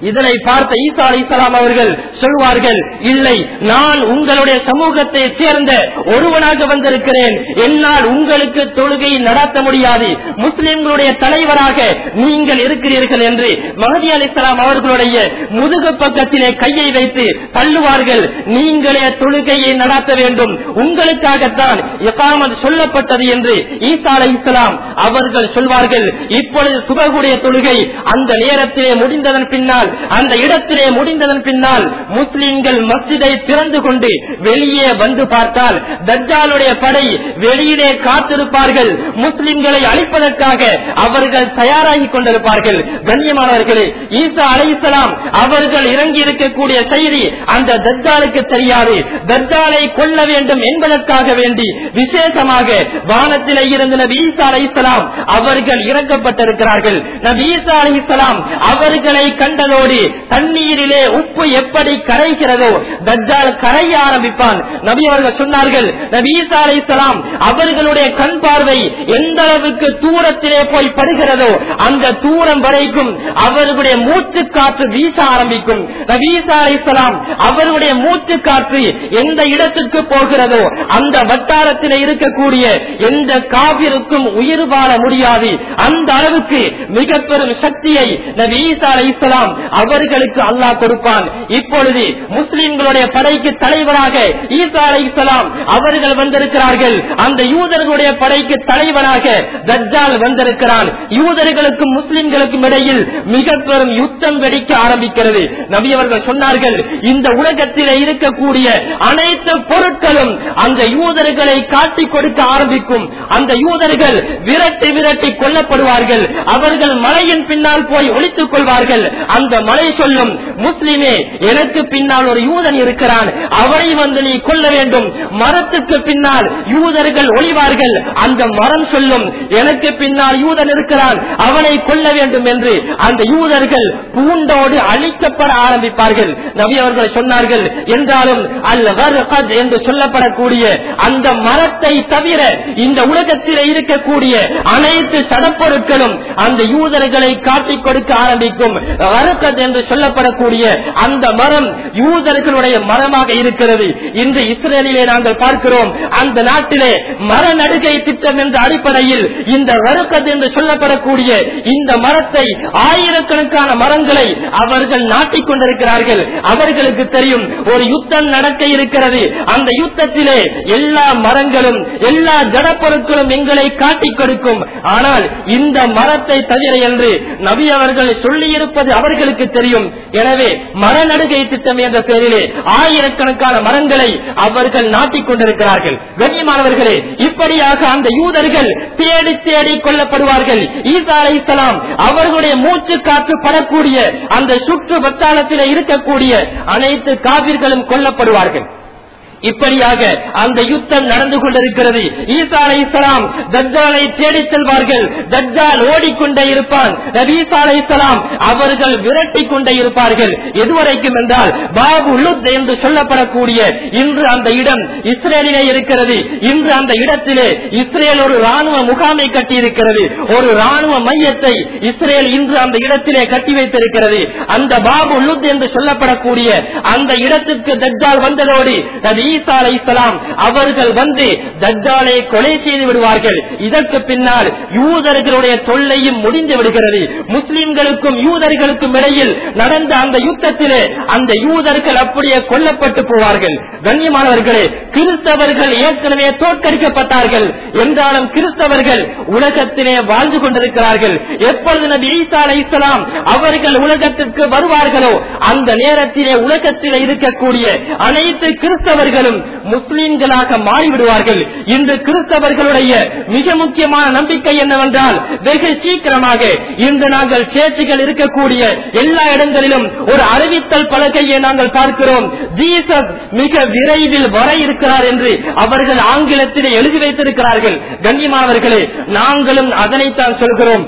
இதனை பார்த்த ஈசா அலிசலாம் அவர்கள் சொல்வார்கள் இல்லை நான் உங்களுடைய சமூகத்தை சேர்ந்த ஒருவனாக வந்திருக்கிறேன். என்னால் உங்களுக்கு தொழுகை நடத்த முடியாது. முஸ்லிம்களுடைய தலைவராக நீங்கள் இருக்கிறீர்கள் என்று மகதி அலிசலாம் அவர்களுடைய முதுகு பக்கத்திலே கையை வைத்து தள்ளுவார்கள். நீங்களே தொழுகையை நடத்த வேண்டும். உங்களுக்காகத்தான் எகாமத் சொல்லப்பட்டது என்று ஈசா அலிசலாம் அவர்கள் சொல்வார்கள். இப்பொழுது சுகக்கூடிய தொழுகை அந்த நேரத்திலே முடிந்ததன் பின்னால் ஆனால் அந்த இடத்திலே முடிந்ததன் பின்னால் முஸ்லிம்கள் மஸ்ஜிதை திறந்து கொண்டு வெளியே வந்து பார்த்தால் தஜாலுடைய படை வெளியிலே காத்திருப்பார்கள். முஸ்லிம்களை அழிப்பதற்காக அவர்கள் தயாராகி கொண்டிருப்பார்கள். கண்ணியமானவர்களே ஈசா அலைசலாம் அவர்கள் இறங்கி இருக்கக்கூடிய செய்தி அந்த தஜாலுக்கு தெரியாது. தஜாலை கொள்ள வேண்டும் என்பதற்காக வேண்டி விசேஷமாக வானத்திலே இருந்த நபி ஈசா அலைசலாம் அவர்கள் இறக்கப்பட்டிருக்கிறார்கள். நபி ஈசா அலைசலாம் அவர்களை கண்டதோடு வந்ததோடு தண்ணீரிலே உப்பு எப்படி கரைகிறதோ தஜ்ஜால் கரைய ஆரம்பிப்பான். நபி அவர்கள் சொன்னார்கள் நபி ஈசா அலைஹிஸ்ஸலாம் அவர்களுடைய கண் பார்வை எந்த அளவுக்கு தூரத்திலே போய் படுகிறதோ அந்த தூரம் வரைக்கும் அவர்களுடைய மூச்சு காற்று வீச ஆரம்பிக்கும். நபி ஈசா அலைஹிஸ்ஸலாம் அவர்களுடைய மூச்சு காற்று எந்த இடத்துக்கு போகிறதோ அந்த வட்டாரத்தில் இருக்கக்கூடிய எந்த காவிருக்கும் உயிர் வாழ முடியாது. அந்த அளவுக்கு மிக பெரும் சக்தியை நபி ஈசா அலைஹிஸ்ஸலாம் அவர்களுக்கு அல்லாஹ் கொடுப்பான். இப்பொழுது முஸ்லிம்களுடைய படைக்கு தலைவராக ஈசா அலைஹிஸ்ஸலாம் அவர்கள் வந்திருக்கிறார்கள். அந்த யூதர்களுடைய படைக்கு தலைவனாக தஜ்ஜால் வந்திருக்கிறான். யூதர்களுக்கும் முஸ்லிம்களுக்கும் இடையில் மிக பெரும் யுத்தம் வெடிக்க ஆரம்பிக்கிறது. நபி அவர்கள் சொன்னார்கள் இந்த உலகத்தில் இருக்கக்கூடிய அனைத்து பொருட்களும் அந்த யூதர்களை காட்டி கொடுக்க ஆரம்பிக்கும். அந்த யூதர்கள் விரட்டி விரட்டி கொல்லப்படுவார்கள். அவர்கள் மலையின் பின்னால் போய் ஒழித்துக் கொள்வார்கள். அந்த மலை சொல்லும் முஸ்லிமே எனக்கு பின்னால் ஒரு யூதன் இருக்கிறான். அவரை வந்து நீ கொள்ள வேண்டும். மரத்துக்கு பின்னால் யூதர்கள் ஒளிவார்கள். அந்த மரம் சொல்லும் எனக்கு பின்னால் யூதன் இருக்கிறான். அவனை கொள்ள வேண்டும் என்று அந்த யூதர்கள் பூண்டோடு அழிக்கப்பட ஆரம்பிப்பார்கள். நபி அவர்கள் சொன்னார்கள் என்றாலும் அல் என்று சொல்லப்படக்கூடிய அந்த மரத்தை தவிர இந்த உலகத்தில் இருக்கக்கூடிய அனைத்து சடப்பொருட்களும் அந்த யூதர்களை காட்டிக் கொடுக்க ஆரம்பிக்கும். வர்கத் என்று சொல்லப்படக்கூடிய அந்த மரம் யூதர்களுடைய மரமாக இருக்கிறது. இன்று இஸ்ரேலிலே நாங்கள் பார்க்கிறோம் அந்த நாட்டிலே மர நடுகை திட்டம் என்ற அடிப்படையில் இந்த வறுக்கத் என்று சொல்லப்படக்கூடிய இந்த மரத்தை ஆயிரக்கணக்கான மரங்களை அவர்கள் நாட்டிக் கொண்டிருக்கிறார்கள். அவர்களுக்கு தெரியும் ஒரு யுத்தம் நடக்க இருக்கிறது. அந்த யுத்தத்திலே எல்லா மரங்களும் எல்லா ஜடப்பொருட்களும் எங்களை காட்டிக் கொடுக்கும். ஆனால் இந்த மரத்தை தவிர என்று நபி அவர்கள் சொல்லியிருப்பது அவர்களுக்கு தெரியும். எனவே மர நடுகை திட்டம் என்ற பெயரிலே ஆயிரக்கணக்கான மரங்களை அவர்கள் நாட்டிக் கொண்டிருக்கிறார்கள். கண்ணியமானவர்களே இப்படியாக அந்த யூதர்கள் தேடி தேடி கொல்லப்படுவார்கள். ஈசா அலைஹிஸ்ஸலாம் அவர்களுடைய மூச்சு காற்று படக்கூடிய அந்த சுற்று வட்டாரத்தில் இருக்கக்கூடிய அனைத்து காவிர்களும் கொல்லப்படுவார்கள். இப்படியாக அந்த யுத்தம் நடந்து கொண்டிருக்கிறது. ஈசா அலை இஸ்லாம் தஜாலை தேடி செல்வார்கள். தஜால் ஓடிக்கொண்டே இருப்பான். நபீசா அலை இஸ்லாம் அவர்கள் விரட்டி கொண்டே இருப்பார்கள். எதுவரைக்கும் என்றால் பாபு லுத் என்று சொல்லப்படக்கூடிய இன்று அந்த இடம் இஸ்ரேலிலே இருக்கிறது. இன்று அந்த இடத்திலே இஸ்ரேல் ஒரு ராணுவ முகாமை கட்டியிருக்கிறது. ஒரு ராணுவ மையத்தை இஸ்ரேல் இன்று அந்த இடத்திலே கட்டி வைத்திருக்கிறது. அந்த பாபு லுத் என்று சொல்லப்படக்கூடிய அந்த இடத்திற்கு தஜால் வந்ததோடு நபி ஈசா அலை இஸ்லாம் அவர்கள் வந்து தஜ்ஜாலை கொலை செய்து விடுவார்கள். இதற்கு பின்னால் யூதர்களுடைய தொல்லையும் முடிந்து விடுகிறது. முஸ்லிம்களுக்கும் யூதர்களுக்கும் இடையில் நடந்த அந்த யுத்தத்திலே அந்த யூதர்கள் அப்படியே கொல்லப்பட்டு போவார்கள். கண்ணியமானவர்களே கிறிஸ்தவர்கள் ஏற்கனவே தோற்கடிக்கப்பட்டார்கள். என்றாலும் கிறிஸ்தவர்கள் உலகத்திலே வாழ்ந்து கொண்டிருக்கிறார்கள். எப்பொழுது நபி ஈசா அலை இஸ்லாம் அவர்கள் உலகத்திற்கு வருவார்களோ அந்த நேரத்திலே உலகத்திலே இருக்கக்கூடிய அனைத்து கிறிஸ்தவர்கள் அவர்களும் முஸ்லிம்களாக மாறிவிடுவார்கள். இன்று கிறிஸ்தவர்களுடைய மிக முக்கியமான நம்பிக்கை என்னவென்றால் வெகு சீக்கிரமாக இன்று நாங்கள் சேர்ச்சிகள் இருக்கக்கூடிய எல்லா இடங்களிலும் ஒரு அறிவித்தல் பலகையை நாங்கள் பார்க்கிறோம். ஜீசஸ் மிக விரைவில் வர இருக்கிறார் என்று அவர்கள் ஆங்கிலத்திலே எழுதி வைத்திருக்கிறார்கள். கண்ணியமானவர்களே நாங்களும் அதனைத்தான் சொல்கிறோம்.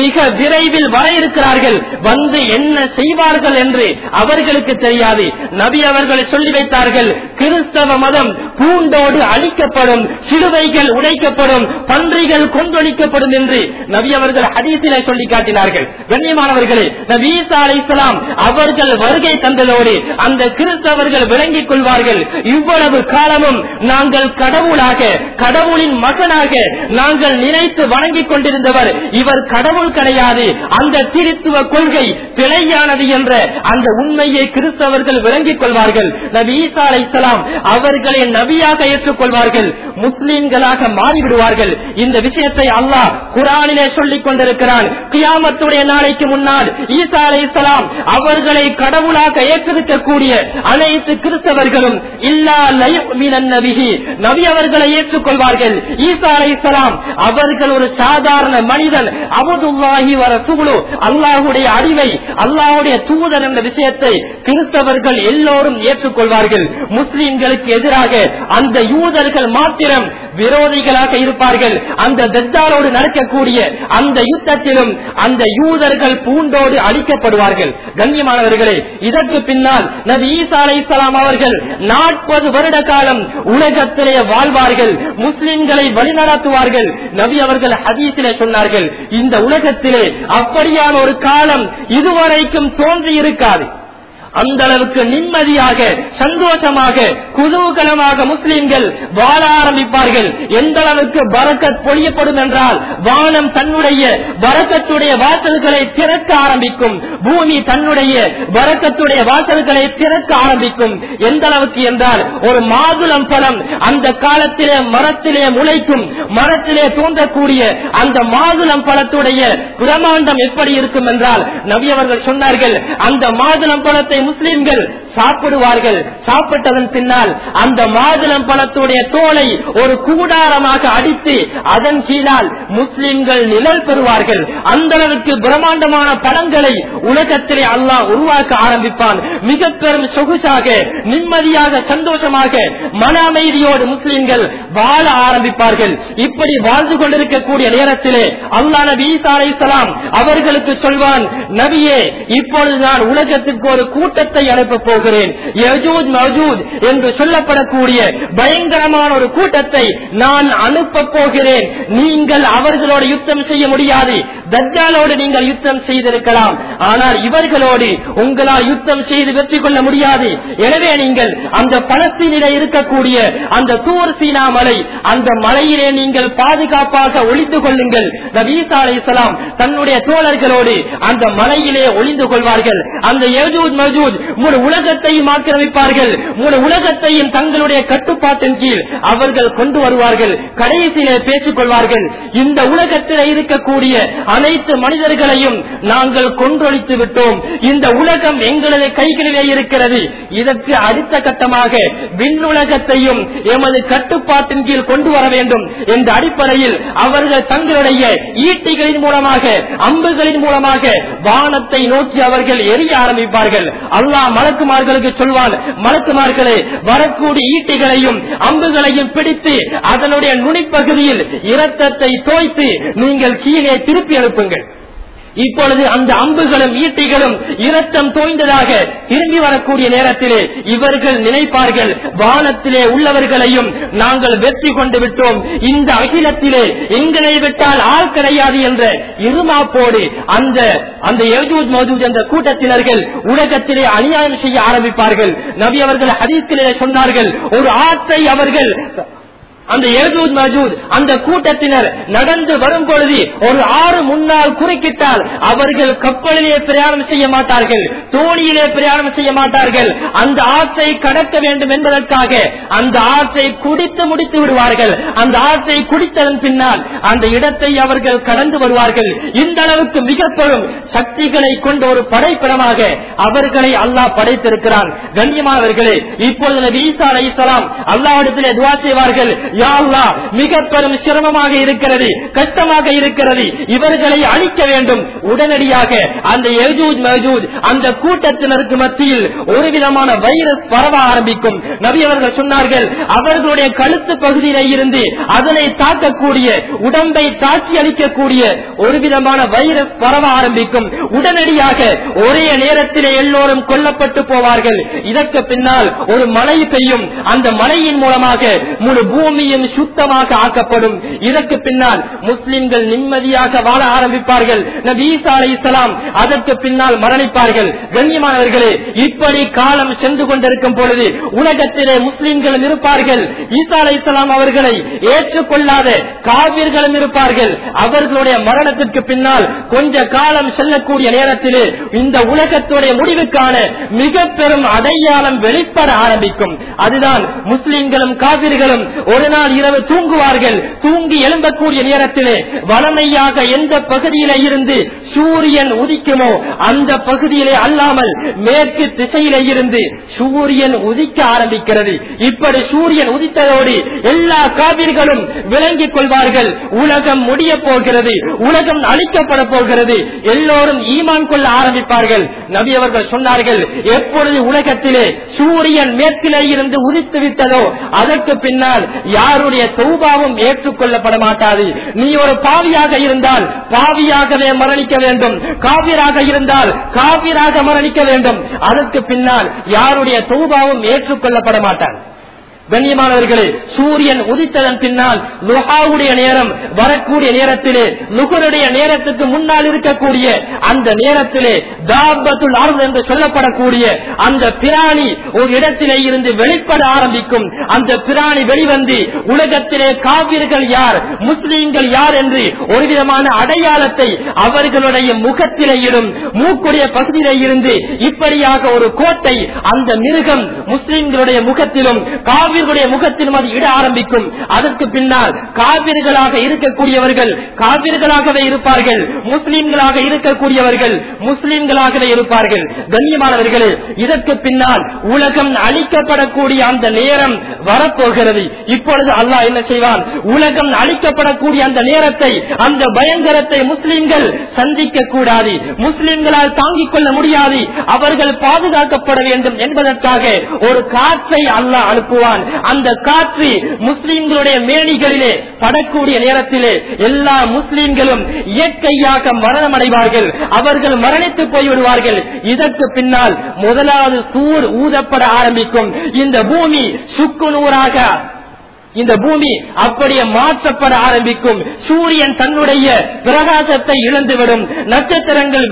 மிக விரைவில் வர இருக்கிறார்கள். வந்து என்ன செய்வார்கள் என்று அவர்களுக்கு தெரியாது. நபி அவர்களை சொல்லி கிடைத்தார்கள் கிறிஸ்தவ மதம் பூண்டோடு அழிக்கப்படும் சிலுவைகள் உடைக்கப்படும் பன்றிகள் கொந்தொழிக்கப்படும் என்று நபி அவர்கள் ஹதீசிலே சொல்லி காட்டினார்கள். கண்ணியமானவர்களே நபி ஈசா அலைஹிஸ்ஸலாம் அவர்கள் வருகை தந்ததோடு அந்த கிறிஸ்தவர்கள் விளங்கிக் கொள்வார்கள். இவ்வளவு காலமும் நாங்கள் கடவுளாக கடவுளின் மகனாக நாங்கள் நினைத்து வணங்கிக் கொண்டிருந்தவர். இவர் கடவுள் கிடையாது. அந்த திருத்துவ கொள்கை பிழையானது என்ற அந்த உண்மையை கிறிஸ்தவர்கள் விளங்கிக் கொள்வார்கள். நபி ஈசா அலைஹிஸ்ஸலாம் அவர்களை நபியாக ஏற்றுக்கொள்வார்கள் முஸ்லீம்களாக மாறிவிடுவார்கள். இந்த விஷயத்தை அல்லாஹ் குரானிலே சொல்லிக் கொண்டிருக்கிறான். கியாமத்துடைய நாளைக்கு முன்னால் ஈசா அலைஹிஸ்ஸலாம் அவர்களை கடவுளாக ஏற்றிருக்கக்கூடிய அனைத்து கிறிஸ்தவர்களும் இல்லா லயுமினன் நபி அவர்களை ஏற்றுக்கொள்வார்கள். ஈசா அலைஹிஸ்ஸலாம் அவர்கள் ஒரு சாதாரண மனிதன் அபதுல்லாஹி வர தூளு அல்லாஹுடைய அறிவை அல்லாஹுடைய தூதர் என்ற விஷயத்தை கிறிஸ்தவர்கள் எல்லோரும் ஏற்றுக்கொள்வார்கள். இருப்பார்கள். முஸ்லிம்களுக்கு எதிராக அந்த யூதர்கள் மாத்திரம் விரோதிகளாக இருப்பார்கள். அந்த தஜ்ஜாலோடு நடக்கக்கூடிய அந்த யுத்தத்திலும் அந்த யூதர்கள் பூண்டோடு அழிக்கப்படுவார்கள். கண்ணியமானவர்களே இதற்கு பின்னால் நபி ஈசா அலை இஸ்லாம் அவர்கள் நாற்பது வருட காலம் உலகத்திலே வாழ்வார்கள். முஸ்லிம்களை வழிநடத்துவார்கள். நபி அவர்கள் ஹதீசிலே சொன்னார்கள் இந்த உலகத்திலே அப்படியான ஒரு காலம் இதுவரைக்கும் தோன்றி இருக்காது அந்த அளவுக்கு நிம்மதியாக சந்தோஷமாக குதூகலமாக முஸ்லிம்கள் வாழ ஆரம்பிப்பார்கள். எந்த அளவுக்கு பரக்கத் பொழியப்படும் என்றால் வானம் தன்னுடைய வரக்கத்துடைய வாசல்களை திறக்க ஆரம்பிக்கும். பூமி தன்னுடைய வரக்கத்துடைய வாசல்களை திறக்க ஆரம்பிக்கும். எந்த அளவுக்கு என்றால் ஒரு மாதுளம் பழம் அந்த காலத்திலே மரத்திலே முளைக்கும். மரத்திலே தோன்றக்கூடிய அந்த மாதுளம் பழத்துடைய பிரமாண்டம் எப்படி இருக்கும் என்றால் நவியவர்கள் சொன்னார்கள் அந்த மாதுளம் பழத்தை முஸ்லிம்கள் சாப்பிடுவார்கள். சாப்பிட்டதன் பின்னால் அந்த மாதுளம் பழத்துடைய தோலை ஒரு கூடாரமாக அடித்து அதன் கீழால் முஸ்லிம்கள் நிழல் பெறுவார்கள். அந்த அளவுக்கு பிரம்மாண்டமான படங்களை உலகத்திலே அல்லாஹ் உருவாக்க ஆரம்பிப்பான். மிக பெரும் சொகுசாக நிம்மதியாக சந்தோஷமாக மன அமைதியோடு முஸ்லிம்கள் வாழ ஆரம்பிப்பார்கள். இப்படி வாழ்ந்து கொண்டிருக்கக்கூடிய நேரத்திலே அல்லா நபி சலாம் அலைஹிஸ்ஸலாம் அவர்களுக்கு சொல்வான் நபியே இப்பொழுது நான் உலகத்துக்கு ஒரு கூட்டத்தை அனுப்ப போகிறேன். சொல்லுகிறேன். என்று சொல்லப்படக்கூடிய பயங்கரமான ஒரு கூட்டத்தை நான் அனுப்ப போகிறேன். நீங்கள் அவர்களோடு யுத்தம் செய்ய முடியாது. தஜ்ஜாலோடு நீங்கள் யுத்தம் செய்திருக்கலாம். ஆனால் இவர்களோடு உங்களால் யுத்தம் செய்து வெற்றி கொள்ள முடியாது. எனவே நீங்கள் அந்த பணத்தினிட இருக்கக்கூடிய அந்த தூர் சீனா மலை அந்த மலையிலே நீங்கள் பாதுகாப்பாக ஒளிந்து கொள்ளுங்கள். நபீசா அலைஹிஸ்ஸலாம் தன்னுடைய தோழர்களோடு அந்த மலையிலே ஒளிந்து கொள்வார்கள். அந்த யஜூஜ் மஜூஜ் உலக உலகத்தையும் ஆக்கிரமிப்பார்கள். முழு உலகத்தையும் தங்களுடைய கட்டுப்பாட்டின் கீழ் அவர்கள் கொண்டு வருவார்கள். கடைசியிலே பேசிக் கொள்வார்கள். இந்த உலகத்தில் இருக்கக்கூடிய அனைத்து மனிதர்களையும் நாங்கள் கொன்றொழித்து விட்டோம். இந்த உலகம் எங்களது கைகளிலே இருக்கிறது. இதற்கு அடுத்த கட்டமாக விண்ணுலகத்தையும் எமது கட்டுப்பாட்டின் கீழ் கொண்டு வர வேண்டும் என்ற அடிப்படையில் அவர்கள் தங்களுடைய ஈட்டிகளின் மூலமாக அம்புகளின் மூலமாக வானத்தை நோக்கி அவர்கள் எரிய ஆரம்பிப்பார்கள். அல்லா மலக்குமார்கள் அவர்களுக்கு சொல்வான் மலக்குமார்களே வரக்கூடிய ஈட்டிகளையும் அம்புகளையும் பிடித்து அதனுடைய நுனிப்பகுதியில் இரத்தத்தை தோய்த்து நீங்கள் கீழே திருப்பி அனுப்புங்கள். இப்பொழுது அந்த அம்புகளும் ஈட்டிகளும் இரத்தம் தோய்ந்ததாக திரும்பி வரக்கூடிய நேரத்திலே இவர்கள் நினைப்பார்கள் வானத்திலே உள்ளவர்களையும் நாங்கள் வெற்றி கொண்டு விட்டோம். இந்த அகிலத்திலே எங்களை விட்டால் ஆள் கிடையாது என்ற இருமாப்போடு அந்த அந்த யஜூஜ் மௌஜூஜ் என்ற கூட்டத்தினர்கள் உலகத்திலே அநியாயம் செய்ய ஆரம்பிப்பார்கள். நபி அவர்கள் ஹதீஸிலே சொன்னார்கள் ஒரு ஆற்றை அவர்கள் அந்த ஏஜூத் மஜூத் அந்த கூட்டத்தினர் நடந்து வரும் பொழுது ஒரு ஆறு முன்னால் குறுக்கிட்டால் அவர்கள் கப்பலிலே பிரயாணம் செய்ய மாட்டார்கள் தோணியிலே பிரயாணம் செய்ய மாட்டார்கள். அந்த ஆற்றை கடக்க வேண்டும் என்பதற்காக அந்த ஆற்றை குடித்து முடித்து விடுவார்கள். அந்த ஆற்றை குடித்ததன் பின்னால் அந்த இடத்தை அவர்கள் கடந்து வருவார்கள். இந்த அளவுக்கு மிகப்பெரும் சக்திகளை கொண்ட ஒரு படைப்பிடமாக அவர்களை அல்லாஹ் படைத்திருக்கிறான். கண்ணியமானவர்களே இப்பொழுது நபி ஈசா அலைஹிஸ்ஸலாம் துவா செய்வார்கள் யா மிக பெரும் சிரமமாக இருக்கிறது கஷ்டமாக இருக்கிறது. இவர்களை அழிக்க வேண்டும். உடனடியாக அந்த எஜூஜ் மஜூஜ் அந்த கூட்டத்தினருக்கு மத்தியில் ஒரு விதமான வைரஸ் பரவ ஆரம்பிக்கும். நபி அவர்கள் சொன்னார்கள் அவர்களுடைய கழுத்து பகுதியில இருந்து அதனை தாக்கக்கூடிய உடம்பை தாக்கி அளிக்கக்கூடிய ஒரு விதமான வைரஸ் பரவ ஆரம்பிக்கும். உடனடியாக ஒரே நேரத்திலே எல்லோரும் கொல்லப்பட்டு போவார்கள். இதற்கு பின்னால் ஒரு மழை பெய்யும். அந்த மழையின் மூலமாக முழு பூமி பூமியும் சுத்தமாக ஆக்கப்படும். இதற்கு பின்னால் முஸ்லிம்கள் நிம்மதியாக வாழ ஆரம்பிப்பார்கள். நபி ஈசா இஸ்லாம் அதற்கு பின்னால் மரணிப்பார்கள். கண்ணியமானவர்களே இப்படி காலம் சென்று கொண்டிருக்கும் பொழுது உலகத்திலே முஸ்லிம்களும் இருப்பார்கள். ஈசா இஸ்லாம் அவர்களை ஏற்றுக்கொள்ளாத காவிர்களும் இருப்பார்கள். அவர்களுடைய மரணத்திற்கு பின்னால் கொஞ்ச காலம் செல்லக்கூடிய நேரத்திலே இந்த உலகத்துடைய முடிவுக்கான மிக பெரும் அடையாளம் வெளிப்பட ஆரம்பிக்கும். அதுதான் முஸ்லிம்களும் காவிர்களும் ஒரு நாள் இரவு தூங்குவார்கள். தூங்கி எழும்பக்கூடிய நேரத்திலே வளமையாக எந்த பகுதியிலே இருந்து சூரியன் உதிக்குமோ அந்த பகுதியிலே அல்லாமல் மேற்கு திசையிலே இருந்து சூரியன் உதிக்க ஆரம்பிக்கிறது. இப்படி சூரியன் உதித்ததோடு எல்லா காவிர்களும் விளங்கிக் கொள்வார்கள். உலகம் முடிய போகிறது. உலகம் அழிக்கப்பட போகிறது. எல்லோரும் ஈமான் கொள்ள ஆரம்பிப்பார்கள். நபி அவர்கள் சொன்னார்கள் எப்பொழுது உலகத்திலே சூரியன் மேற்கிலே இருந்து உதித்து விட்டதோ அதற்கு பின்னால் யாருடைய தௌபாவும் ஏற்றுக்கொள்ளப்பட மாட்டாது நீ ஒரு பாவியாக இருந்தால் பாவியாகவே மரணிக்க வேண்டும். காவிராக இருந்தால் காவிராக மரணிக்க வேண்டும். அதற்கு பின்னால் யாருடைய தௌபாவும் ஏற்றுக்கொள்ளப்பட மாட்டான் கண்ணியமானவர்களே சூரியன் உதித்ததன் பின்னால் லுஹாவுடைய நேரம் வரக்கூடிய நேரத்திலே நுகருடைய நேரத்துக்கு முன்னால் இருக்கக்கூடிய அந்த நேரத்திலே தாபத்துல் அருள் என்று சொல்லப்படக்கூடிய அந்த பிராணி ஒரு இடத்திலே இருந்து வெளிப்பட ஆரம்பிக்கும். அந்த பிராணி வெளிவந்து உலகத்திலே காவிர்கள் யார் முஸ்லீம்கள் யார் என்று ஒரு விதமான அடையாளத்தை அவர்களுடைய முகத்திலே இடும். மூக்குடைய பகுதியிலே இருந்து இப்படியாக ஒரு கோட்டை அந்த மிருகம் முஸ்லிம்களுடைய முகத்திலும் காவிர்களுடைய முகத்திலும் அது இட ஆரம்பிக்கும். அதற்கு பின்னால் காவிர்களாக இருக்கக்கூடியவர்கள் காவிர்களாகவே இருப்பார்கள். முஸ்லீம்களாக இருக்கக்கூடியவர்கள் முஸ்லீம்களாகவே இருப்பார்கள். கண்ணியமானவர்களே இதற்கு பின்னால் உலகம் அழிக்கப்படக்கூடிய அந்த நேரம் வரப்போகிறது. இப்பொழுது அல்லாஹ் என்ன செய்வான்? உலகம் அழிக்கப்படக்கூடிய அந்த நேரத்தை அந்த பயங்கரத்தை முஸ்லிம்கள் சந்திக்க கூடாது முஸ்லிம்களால் தாங்கிக் கொள்ள முடியாது. அவர்கள் பாதுகாக்கப்பட வேண்டும் என்பதற்காக ஒரு காற்றை அல்லாஹ் அனுப்புவான். அந்த காற்று முஸ்லிம்களுடைய மேனிகளிலே படக்கூடிய நேரத்திலே எல்லா முஸ்லிம்களும் இயற்கையாக மரணம் அடைவார்கள் அவர்கள் மரணித்து போய்விடுவார்கள். இதற்கு பின்னால் முதலாவது சூர் ஊதப்பட ஆரம்பிக்கும். இந்த பூமி சுக்குநூறாக இந்த பூமி அப்படியே மாற்றப்பட ஆரம்பிக்கும். சூரியன் தன்னுடைய பிரகாசத்தை இழந்துவிடும். நட்சத்திரங்கள்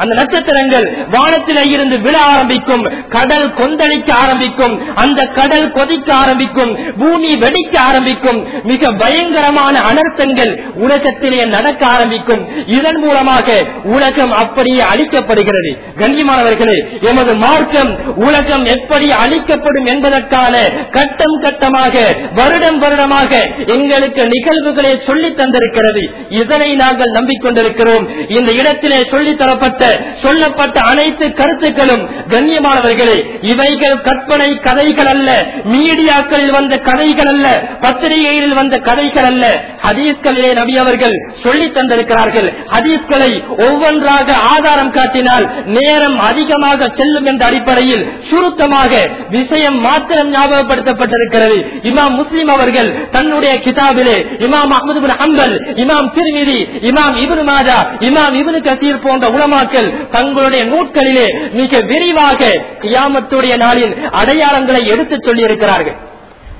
அந்த நட்சத்திரங்கள் வானத்திலே இருந்து விழ ஆரம்பிக்கும் கடல் கொந்தளிக்க ஆரம்பிக்கும் அந்த கடல் கொதிக்க ஆரம்பிக்கும் பூமி வெடிக்க ஆரம்பிக்கும் மிக பயங்கரமான அனர்த்தங்கள் உலகத்திலே நடக்க ஆரம்பிக்கும். இதன் மூலமாக உலகம் அப்படியே அழிக்கப்படுகிறது. கண்ணியமானவர்களே எமது மார்க்கம் உலகம் எப்படி அழிக்கப்படும் என்பதற்கான கட்டம் கட்டமாக வருடம் வருடமாக எங்களுக்கு நிகழ்வுகளை சொல்லித் தந்திருக்கிறது. இதனை நாங்கள் நம்பிக்கொண்டிருக்கிறோம். இந்த இடத்திலே சொல்லித் தரப்பட்ட சொல்லப்பட்ட அனைத்து கருத்துக்களும் கண்ணியமானவர்களே இவைகள் கற்பனை கதைகள் அல்ல மீடியாக்களில் வந்த கதைகள் அல்ல பத்திரிகைகளில் வந்த கதைகள் அல்ல. ஹதீஸ்களிலே நபி அவர்கள் சொல்லித் தந்திருக்கிறார்கள். ஹதீஸ்களை ஒவ்வொன்றாக ஆதாரம் காட்டினால் நேரம் அதிகமாக செல்லும் என்ற அடிப்படையில் சுருக்கமாக விஷயம் மாத்திரம் ஞாபகப்படுத்தப்பட்டிருக்கிறது. இமாம் முஸ்லிம் அவர்கள் தன்னுடைய கிதாபிலே இமாம் அஹமது அம்பல் இமாம் திருமிதி இமாம் இபுன் மாதா இமாம் இபுன் கசீர் போன்ற உலமாக்கள் தங்களுடைய நூட்களிலே மிக விரிவாக கியாமத்துடைய நாளின் அடையாளங்களை எடுத்துச் சொல்லியிருக்கிறார்கள்.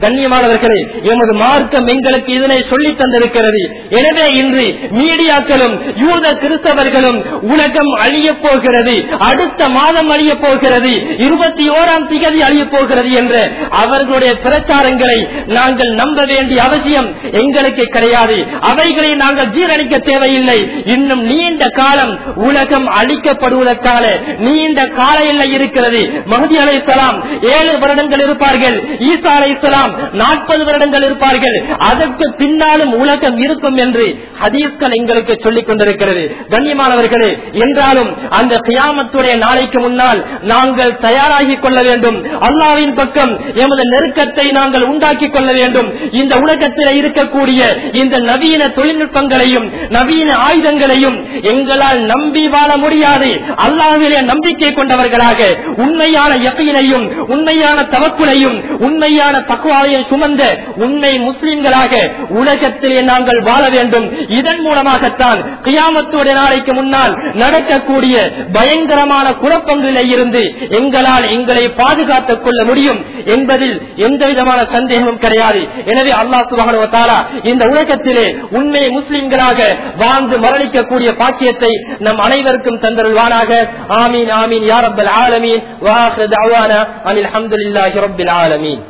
கண்ணியமானவர்களே எமது மார்க்கம் எங்களுக்கு இதனை சொல்லி தந்திருக்கிறது. எனவே இன்று மீடியாக்களும் யூத கிறிஸ்தவர்களும் உலகம் அழியப் போகிறது. அடுத்த மாதம் அழியப் போகிறது. இருபத்தி ஓராம் திகதி அழியப் போகிறது என்ற அவர்களுடைய பிரச்சாரங்களை நாங்கள் நம்ப வேண்டிய அவசியம் எங்களுக்கு கிடையாது. அவைகளை நாங்கள் ஜீரணிக்க தேவையில்லை. இன்னும் நீண்ட காலம் உலகம் அழிக்கப்படுவதற்கான நீண்ட கால எல்லை இருக்கிறது மகதி அலை ஏழு வருடங்கள் இருப்பார்கள். ஈசா அலை நாற்பது வருடங்கள் இருப்பார்கள். அதற்கு பின்னாலும் உலகம் இருக்கும் என்று ஹதீஸ்கள் எங்களுக்கு சொல்லிக் கொண்டிருக்கிறது. கண்ணியமானவர்களே என்றாலும் அந்த கியாமத்துடைய நாளைக்கு முன்னால் நாங்கள் தயாராகி கொள்ள வேண்டும். அல்லாவின் பக்கம் எமது நெருக்கத்தை நாங்கள் உண்டாக்கிக் கொள்ள வேண்டும். இந்த உலகத்தில் இருக்கக்கூடிய இந்த நவீன தொழில்நுட்பங்களையும் நவீன ஆயுதங்களையும் எங்களால் நம்பி வாழ முடியாது. அல்லாவிலே நம்பிக்கை கொண்டவர்களாக உண்மையான எப்பையினையும் உண்மையான தவக்குலையும் உண்மையான கலிமாவை சுமந்த உண்மை முஸ்லிம்களாக உலகத்திலே நாங்கள் வாழ வேண்டும். இதன் மூலமாகத்தான் கியாமத்துடைய நாளைக்கு முன்னால் நடக்கக்கூடிய பயங்கரமான குழப்பங்களில் இருந்து எங்களால் எங்களை பாதுகாத்துக் கொள்ள முடியும் என்பதில் எந்த விதமான சந்தேகமும் கிடையாது. எனவே அல்லா சுபானுவத்தாரா இந்த உலகத்திலே உண்மை முஸ்லிம்களாக வாழ்ந்து மரணிக்கக்கூடிய பாக்கியத்தை நம் அனைவருக்கும் தந்தருள்வானாக. ஆமீன் ஆமீன் யாரப்பல் ஆலமீன். வாஹ் அனில் அஹமதுல்லாஹி ரபில் ஆலமீன்.